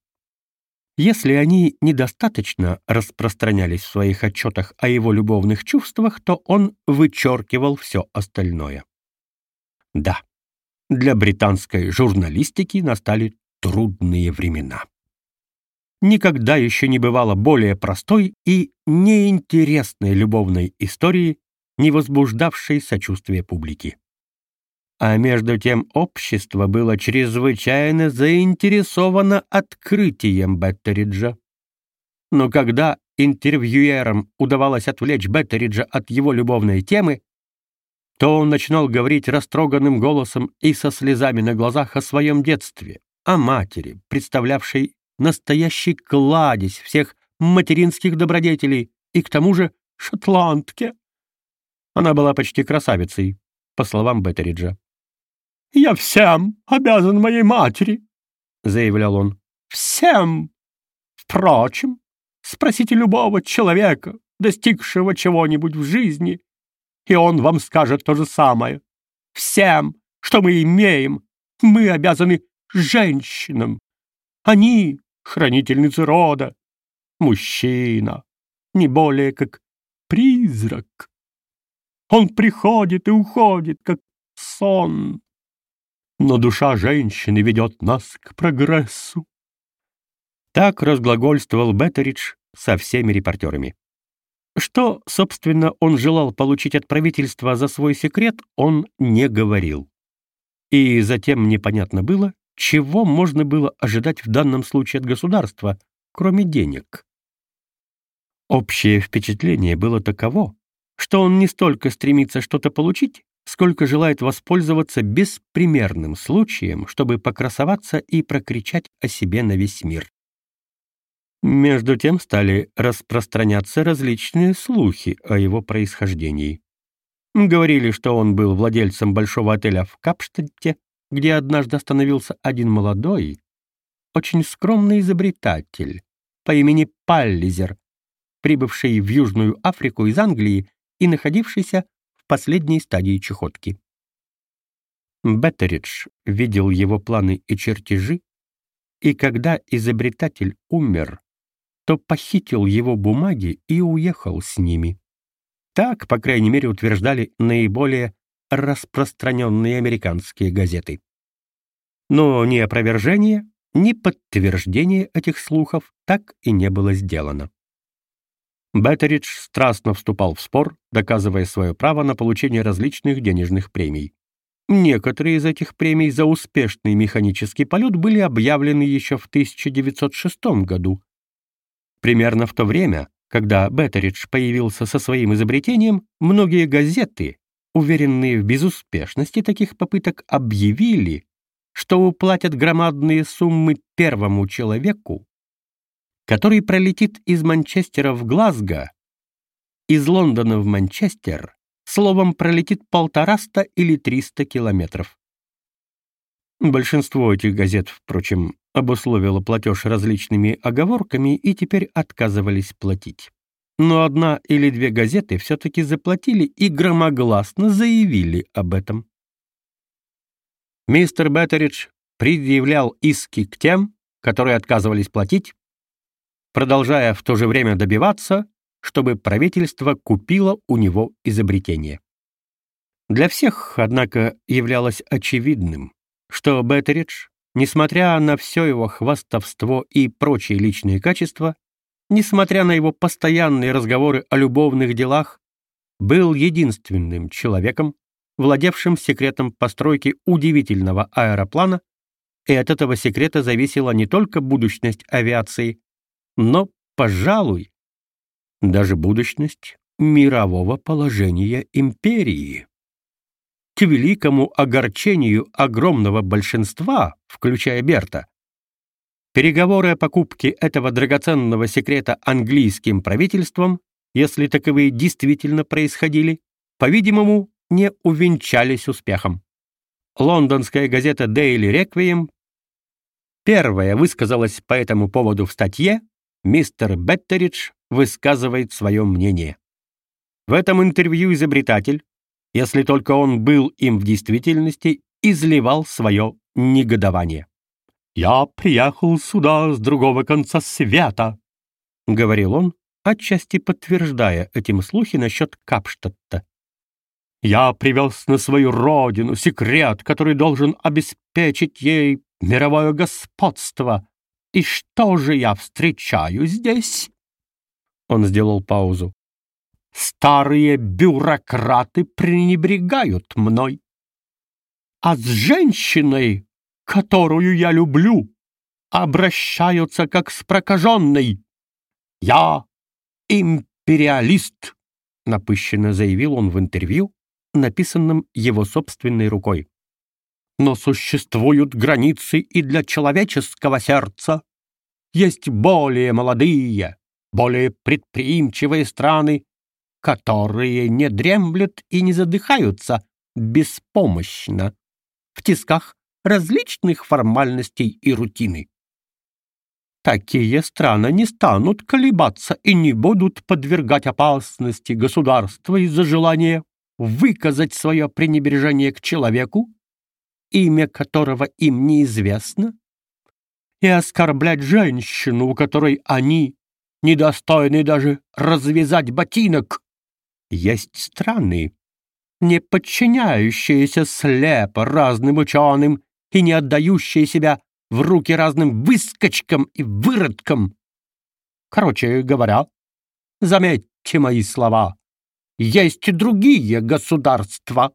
Если они недостаточно распространялись в своих отчетах о его любовных чувствах, то он вычеркивал все остальное. Да, для британской журналистики настали трудные времена. Никогда еще не бывало более простой и неинтересной любовной истории, не возбуждавшей сочувствие публики. А между тем общество было чрезвычайно заинтересовано открытием Беттериджа. Но когда интервьюерам удавалось отвлечь Беттериджа от его любовной темы, то он начинал говорить растроганным голосом и со слезами на глазах о своем детстве, о матери, представлявшей настоящий кладезь всех материнских добродетелей и к тому же шотландке. Она была почти красавицей, по словам Беттериджа. «Я всем обязан моей матери», — заявлял он. «Всем! Впрочем, спросите любого человека, достигшего чего-нибудь в жизни, и он вам скажет то же самое. Всем, что мы имеем, мы обязаны женщинам. Они — хранительницы рода. Мужчина, не более как призрак. Он приходит и уходит, как сон. Но душа женщины ведет нас к прогрессу. Так разглагольствовал Беттеридж со всеми репортерами. Что, собственно, он желал получить от правительства за свой секрет, он не говорил. И затем непонятно было, чего можно было ожидать в данном случае от государства, кроме денег. Общее впечатление было таково, что он не столько стремится что-то получить, сколько желает воспользоваться беспримерным случаем, чтобы покрасоваться и прокричать о себе на весь мир. Между тем стали распространяться различные слухи о его происхождении. Говорили, что он был владельцем большого отеля в Капштадте, где однажды остановился один молодой, очень скромный изобретатель по имени Паллизер, прибывший в Южную Африку из Англии и находившийся в последней стадии чехотки. Беттеридж видел его планы и чертежи, и когда изобретатель умер, то похитил его бумаги и уехал с ними. Так, по крайней мере, утверждали наиболее распространенные американские газеты. Но ни опровержения, ни подтверждения этих слухов так и не было сделано. Беттеридж страстно вступал в спор, доказывая свое право на получение различных денежных премий. Некоторые из этих премий за успешный механический полет были объявлены еще в 1906 году, Примерно в то время, когда Беттеридж появился со своим изобретением, многие газеты, уверенные в безуспешности таких попыток, объявили, что уплатят громадные суммы первому человеку, который пролетит из Манчестера в Глазго, из Лондона в Манчестер, словом, пролетит полтораста или триста километров. Большинство этих газет, впрочем, обусловило платеж различными оговорками и теперь отказывались платить. Но одна или две газеты все-таки заплатили и громогласно заявили об этом. Мистер Беттеридж предъявлял иски к тем, которые отказывались платить, продолжая в то же время добиваться, чтобы правительство купило у него изобретение. Для всех, однако, являлось очевидным, что Беттеридж, несмотря на все его хвастовство и прочие личные качества, несмотря на его постоянные разговоры о любовных делах, был единственным человеком, владевшим секретом постройки удивительного аэроплана, и от этого секрета зависела не только будущность авиации, но, пожалуй, даже будущность мирового положения империи к великому огорчению огромного большинства, включая Берта, переговоры о покупке этого драгоценного секрета английским правительством, если таковые действительно происходили, по-видимому, не увенчались успехом. Лондонская газета Daily Requiem первая высказалась по этому поводу в статье «Мистер Беттеридж высказывает свое мнение». В этом интервью изобретатель, если только он был им в действительности, изливал свое негодование. «Я приехал сюда с другого конца света», — говорил он, отчасти подтверждая этим слухи насчет Капштадта. «Я привез на свою родину секрет, который должен обеспечить ей мировое господство. И что же я встречаю здесь?» Он сделал паузу. «Старые бюрократы пренебрегают мной. А с женщиной, которую я люблю, обращаются как с прокаженной. Я империалист, напыщенно заявил он в интервью, написанном его собственной рукой. Но существуют границы и для человеческого сердца. Есть более молодые, более предприимчивые страны, которые не дремлют и не задыхаются беспомощно в тисках различных формальностей и рутины. Такие страны не станут колебаться и не будут подвергать опасности государства из-за желания выказать свое пренебрежение к человеку, имя которого им неизвестно, и оскорблять женщину, у которой они недостойны даже развязать ботинок. Есть страны, не подчиняющиеся слепо разным ученым и не отдающие себя в руки разным выскочкам и выродкам. Короче говоря, заметьте мои слова, есть и другие государства.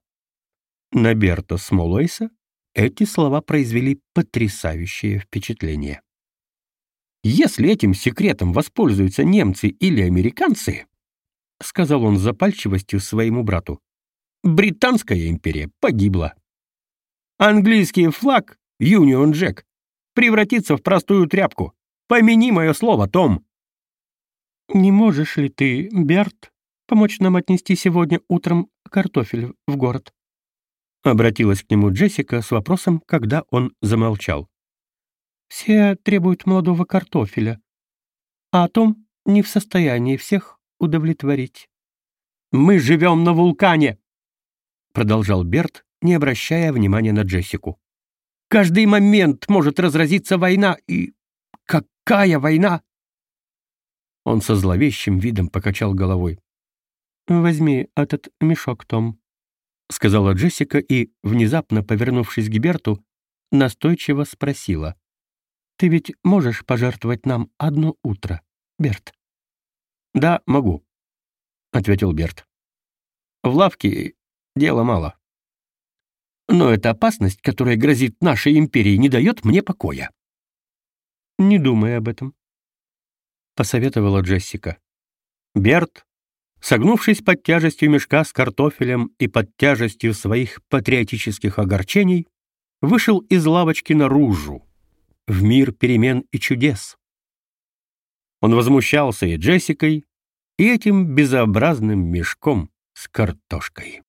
На Берта Смолойса эти слова произвели потрясающее впечатление. Если этим секретом воспользуются немцы или американцы, сказал он с запальчивостью своему брату, Британская империя погибла. Английский флаг, Юнион Джек, превратится в простую тряпку. Помяни мое слово, Том. Не можешь ли ты, Берт, помочь нам отнести сегодня утром картофель в город? Обратилась к нему Джессика с вопросом, когда он замолчал. Все требуют молодого картофеля, а Том не в состоянии всех удовлетворить. «Мы живем на вулкане!» продолжал Берт, не обращая внимания на Джессику. «Каждый момент может разразиться война, и... Какая война?» Он со зловещим видом покачал головой. «Возьми этот мешок, Том», — сказала Джессика и, внезапно повернувшись к Берту, настойчиво спросила. «Ты ведь можешь пожертвовать нам одно утро, Берт?» «Да, могу», — ответил Берт. «В лавке дела мало. Но эта опасность, которая грозит нашей империи, не дает мне покоя. Не думай об этом, посоветовала Джессика. Берт, согнувшись под тяжестью мешка с картофелем и под тяжестью своих патриотических огорчений, вышел из лавочки наружу, в мир перемен и чудес. Он возмущался и Джессикой, и этим безобразным мешком с картошкой.